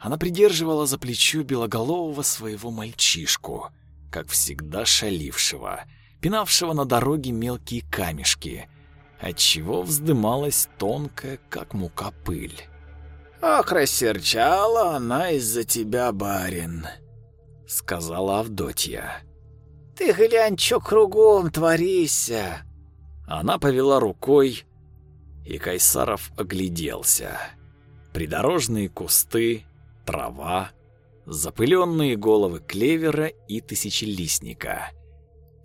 она придерживала за плечо белоголового своего мальчишку, как всегда шалившего — пинавшего на дороге мелкие камешки, отчего вздымалась тонкая, как мука, пыль. «Ох, рассерчала она из-за тебя, барин», — сказала Авдотья. «Ты глянь, чё кругом творися!» Она повела рукой, и Кайсаров огляделся. Придорожные кусты, трава, запыленные головы клевера и тысячелистника —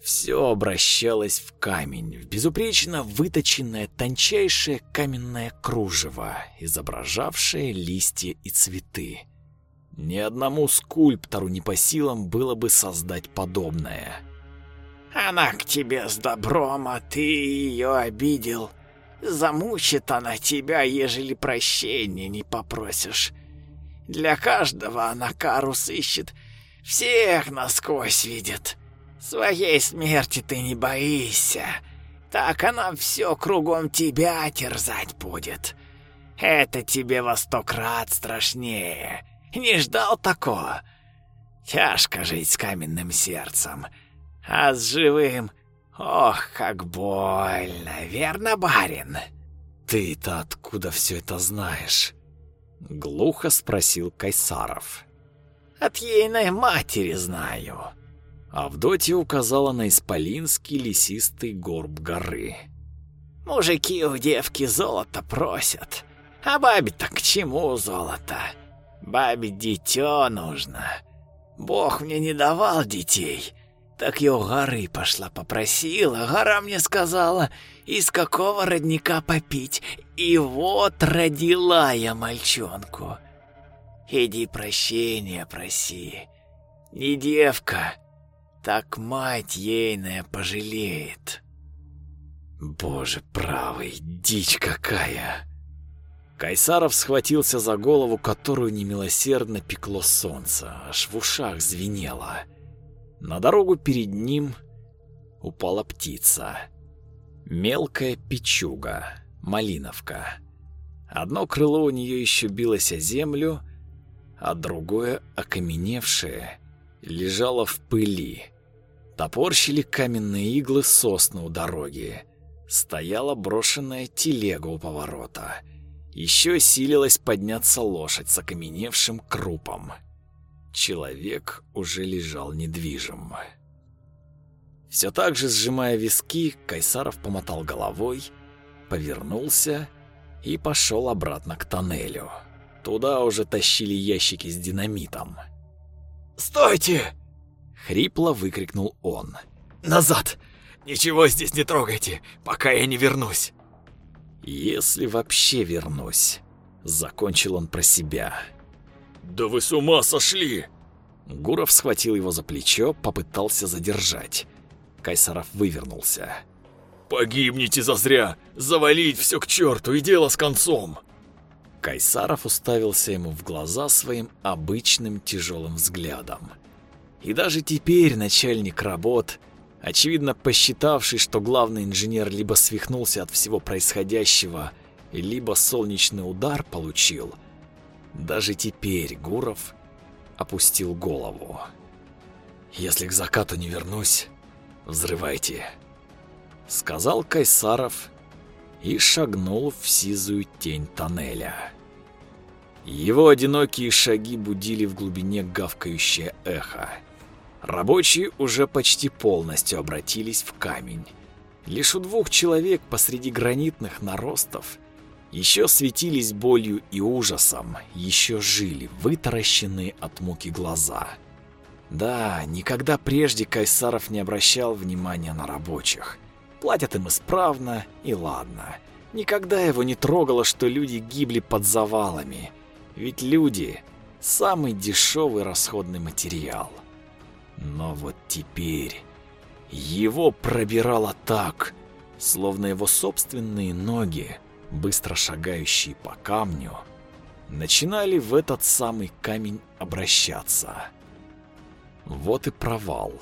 все обращалось в камень, в безупречно выточенное тончайшее каменное кружево, изображавшее листья и цветы. Ни одному скульптору не по силам было бы создать подобное. «Она к тебе с добром, а ты ее обидел. Замучит она тебя, ежели прощения не попросишь. Для каждого она кару сыщет, всех насквозь видит». Своей смерти ты не боишься. Так она все кругом тебя терзать будет. Это тебе во сто крат страшнее. Не ждал такого? Тяжко жить с каменным сердцем. А с живым... Ох, как больно, верно, барин? Ты-то откуда все это знаешь? Глухо спросил Кайсаров. От ейной матери знаю. Авдотья указала на исполинский лесистый горб горы. «Мужики у девки золото просят, а бабе-то к чему золото? Бабе дитё нужно. Бог мне не давал детей. Так я у горы пошла попросила, гора мне сказала, из какого родника попить. И вот родила я мальчонку. Иди прощения проси. Не девка, так мать ейная пожалеет. Боже правый, дичь какая! Кайсаров схватился за голову, которую немилосердно пекло солнце, аж в ушах звенело. На дорогу перед ним упала птица. Мелкая печуга, малиновка. Одно крыло у нее еще билось о землю, а другое, окаменевшее, лежало в пыли. Топорщили каменные иглы сосны у дороги. Стояла брошенная телега у поворота. Еще силилась подняться лошадь с окаменевшим крупом. Человек уже лежал недвижим. Все так же сжимая виски, Кайсаров помотал головой, повернулся и пошел обратно к тоннелю. Туда уже тащили ящики с динамитом. «Стойте!» — хрипло выкрикнул он. «Назад! Ничего здесь не трогайте, пока я не вернусь!» «Если вообще вернусь», — закончил он про себя. «Да вы с ума сошли!» Гуров схватил его за плечо, попытался задержать. Кайсаров вывернулся. «Погибните зазря! Завалить все к черту и дело с концом!» Кайсаров уставился ему в глаза своим обычным тяжелым взглядом. И даже теперь начальник работ, очевидно посчитавший, что главный инженер либо свихнулся от всего происходящего, либо солнечный удар получил, даже теперь Гуров опустил голову. «Если к закату не вернусь, взрывайте», — сказал Кайсаров и шагнул в сизую тень тоннеля. Его одинокие шаги будили в глубине гавкающее эхо. Рабочие уже почти полностью обратились в камень. Лишь у двух человек посреди гранитных наростов еще светились болью и ужасом, еще жили вытаращенные от муки глаза. Да, никогда прежде Кайсаров не обращал внимания на рабочих. Платят им исправно, и ладно. Никогда его не трогало, что люди гибли под завалами. Ведь люди – самый дешевый расходный материал. Но вот теперь его пробирало так, словно его собственные ноги – быстро шагающие по камню, начинали в этот самый камень обращаться. Вот и провал.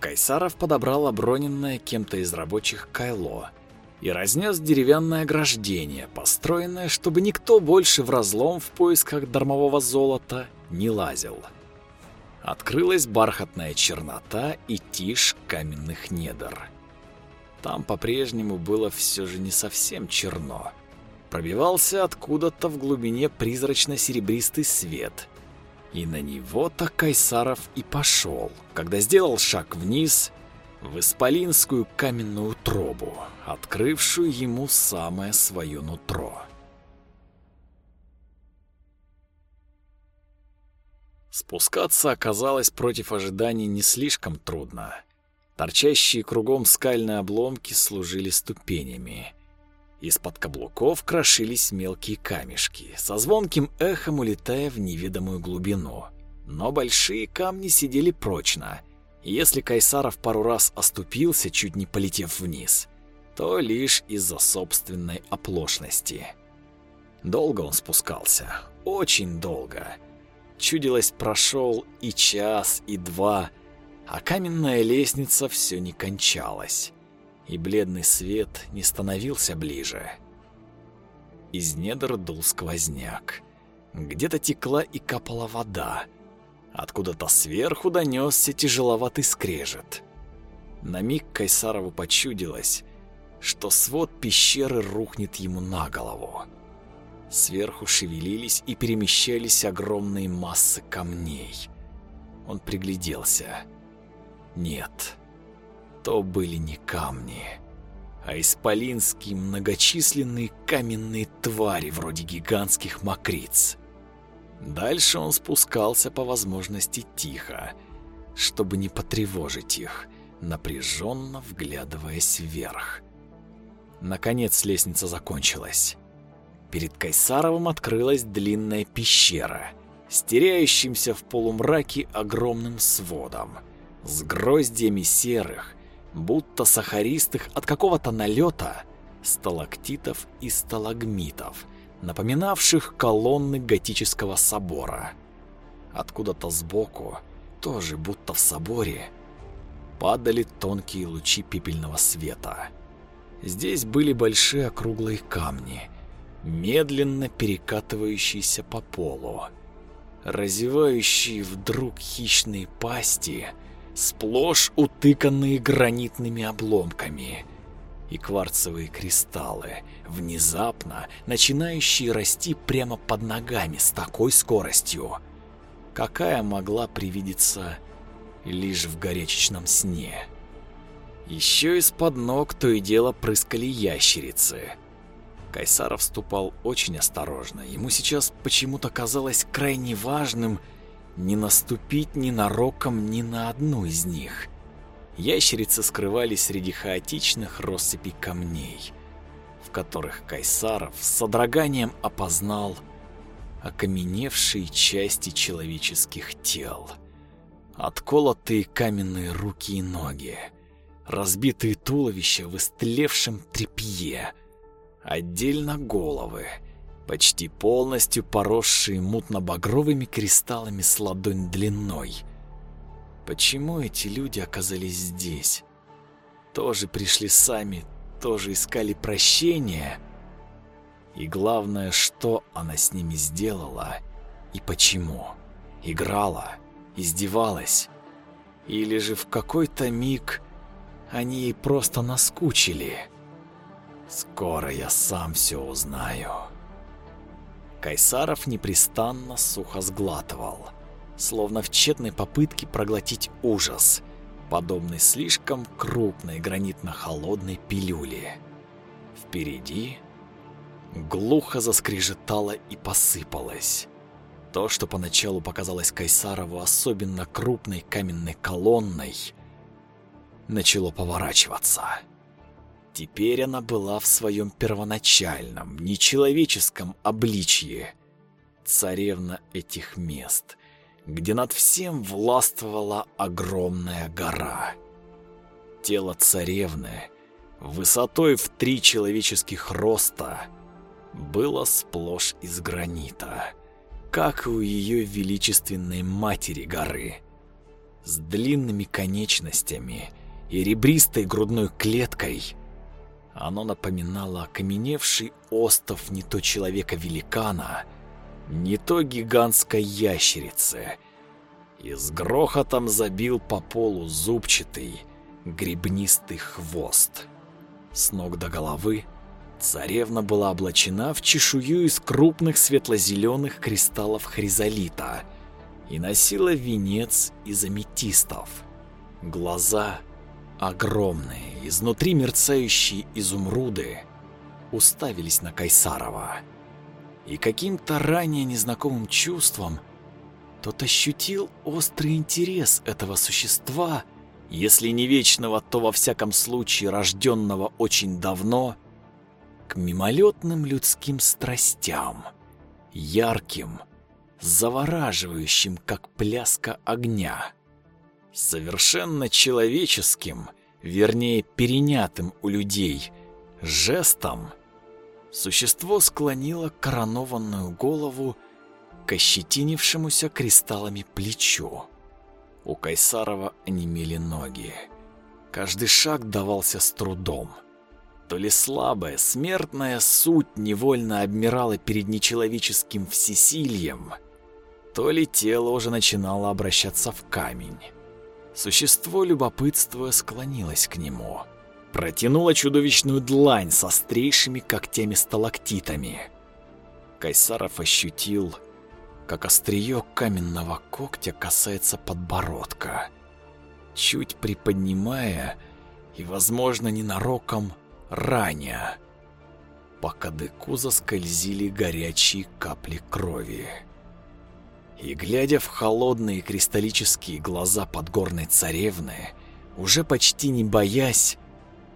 Кайсаров подобрал оброненное кем-то из рабочих кайло и разнес деревянное ограждение, построенное, чтобы никто больше в разлом в поисках дармового золота не лазил. Открылась бархатная чернота и тишь каменных недр. Там по-прежнему было все же не совсем черно. Пробивался откуда-то в глубине призрачно-серебристый свет. И на него-то Кайсаров и пошел, когда сделал шаг вниз в исполинскую каменную тробу, открывшую ему самое свое нутро. Спускаться оказалось против ожиданий не слишком трудно. Торчащие кругом скальные обломки служили ступенями. Из-под каблуков крошились мелкие камешки, со звонким эхом улетая в неведомую глубину. Но большие камни сидели прочно. И если Кайсаров пару раз оступился, чуть не полетев вниз, то лишь из-за собственной оплошности. Долго он спускался, очень долго. Чудилось, прошел и час, и два — а каменная лестница все не кончалась, и бледный свет не становился ближе. Из недр дул сквозняк. Где-то текла и капала вода. Откуда-то сверху донесся тяжеловатый скрежет. На миг Кайсарову почудилось, что свод пещеры рухнет ему на голову. Сверху шевелились и перемещались огромные массы камней. Он пригляделся. Нет, то были не камни, а исполинские многочисленные каменные твари вроде гигантских мокриц. Дальше он спускался по возможности тихо, чтобы не потревожить их, напряженно вглядываясь вверх. Наконец лестница закончилась. Перед Кайсаровым открылась длинная пещера с теряющимся в полумраке огромным сводом, с гроздьями серых, будто сахаристых от какого-то налета, сталактитов и сталагмитов, напоминавших колонны готического собора. Откуда-то сбоку, тоже будто в соборе, падали тонкие лучи пепельного света. Здесь были большие округлые камни, медленно перекатывающиеся по полу, разевающие вдруг хищные пасти, сплошь утыканные гранитными обломками, и кварцевые кристаллы, внезапно начинающие расти прямо под ногами с такой скоростью, какая могла привидеться лишь в горячечном сне. Еще из-под ног то и дело прыскали ящерицы. Кайсаров ступал очень осторожно. Ему сейчас почему-то казалось крайне важным не наступить ни на роком ни на одну из них. Ящерицы скрывались среди хаотичных россыпей камней, в которых Кайсаров с содроганием опознал окаменевшие части человеческих тел. Отколотые каменные руки и ноги, разбитые туловища в истлевшем тряпье, отдельно головы, почти полностью поросшие мутно-багровыми кристаллами с ладонь длиной. Почему эти люди оказались здесь? Тоже пришли сами, тоже искали прощения. И главное, что она с ними сделала и почему. Играла, издевалась. Или же в какой-то миг они ей просто наскучили. Скоро я сам все узнаю. Кайсаров непрестанно сухо сглатывал, словно в тщетной попытке проглотить ужас, подобный слишком крупной гранитно-холодной пилюле. Впереди глухо заскрежетало и посыпалось. То, что поначалу показалось Кайсарову особенно крупной каменной колонной, начало поворачиваться. Теперь она была в своем первоначальном, нечеловеческом обличье. Царевна этих мест, где над всем властвовала огромная гора. Тело царевны, высотой в три человеческих роста, было сплошь из гранита, как и у ее величественной матери горы, с длинными конечностями и ребристой грудной клеткой – оно напоминало окаменевший остов не то человека-великана, не то гигантской ящерицы. И с грохотом забил по полу зубчатый, гребнистый хвост. С ног до головы царевна была облачена в чешую из крупных светло-зеленых кристаллов хризолита и носила венец из аметистов. Глаза — Огромные, изнутри мерцающие изумруды уставились на Кайсарова. И каким-то ранее незнакомым чувством тот ощутил острый интерес этого существа, если не вечного, то во всяком случае рожденного очень давно, к мимолетным людским страстям, ярким, завораживающим, как пляска огня совершенно человеческим, вернее, перенятым у людей, жестом, существо склонило коронованную голову к ощетинившемуся кристаллами плечу. У Кайсарова онемели ноги. Каждый шаг давался с трудом. То ли слабая, смертная суть невольно обмирала перед нечеловеческим всесильем, то ли тело уже начинало обращаться в камень. Существо, любопытствуя, склонилось к нему. Протянуло чудовищную длань с острейшими когтями-сталактитами. Кайсаров ощутил, как острие каменного когтя касается подбородка, чуть приподнимая и, возможно, ненароком раня. По кадыку заскользили горячие капли крови. И, глядя в холодные кристаллические глаза подгорной царевны, уже почти не боясь,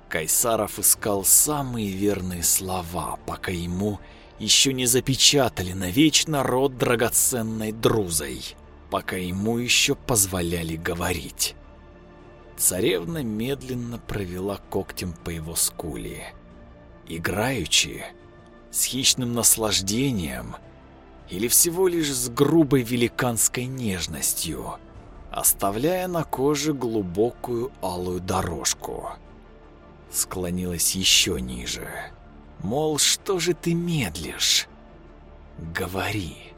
Кайсаров искал самые верные слова, пока ему еще не запечатали навечно рот драгоценной друзой, пока ему еще позволяли говорить. Царевна медленно провела когтем по его скуле. Играючи, с хищным наслаждением или всего лишь с грубой великанской нежностью, оставляя на коже глубокую алую дорожку. Склонилась еще ниже. Мол, что же ты медлишь? Говори.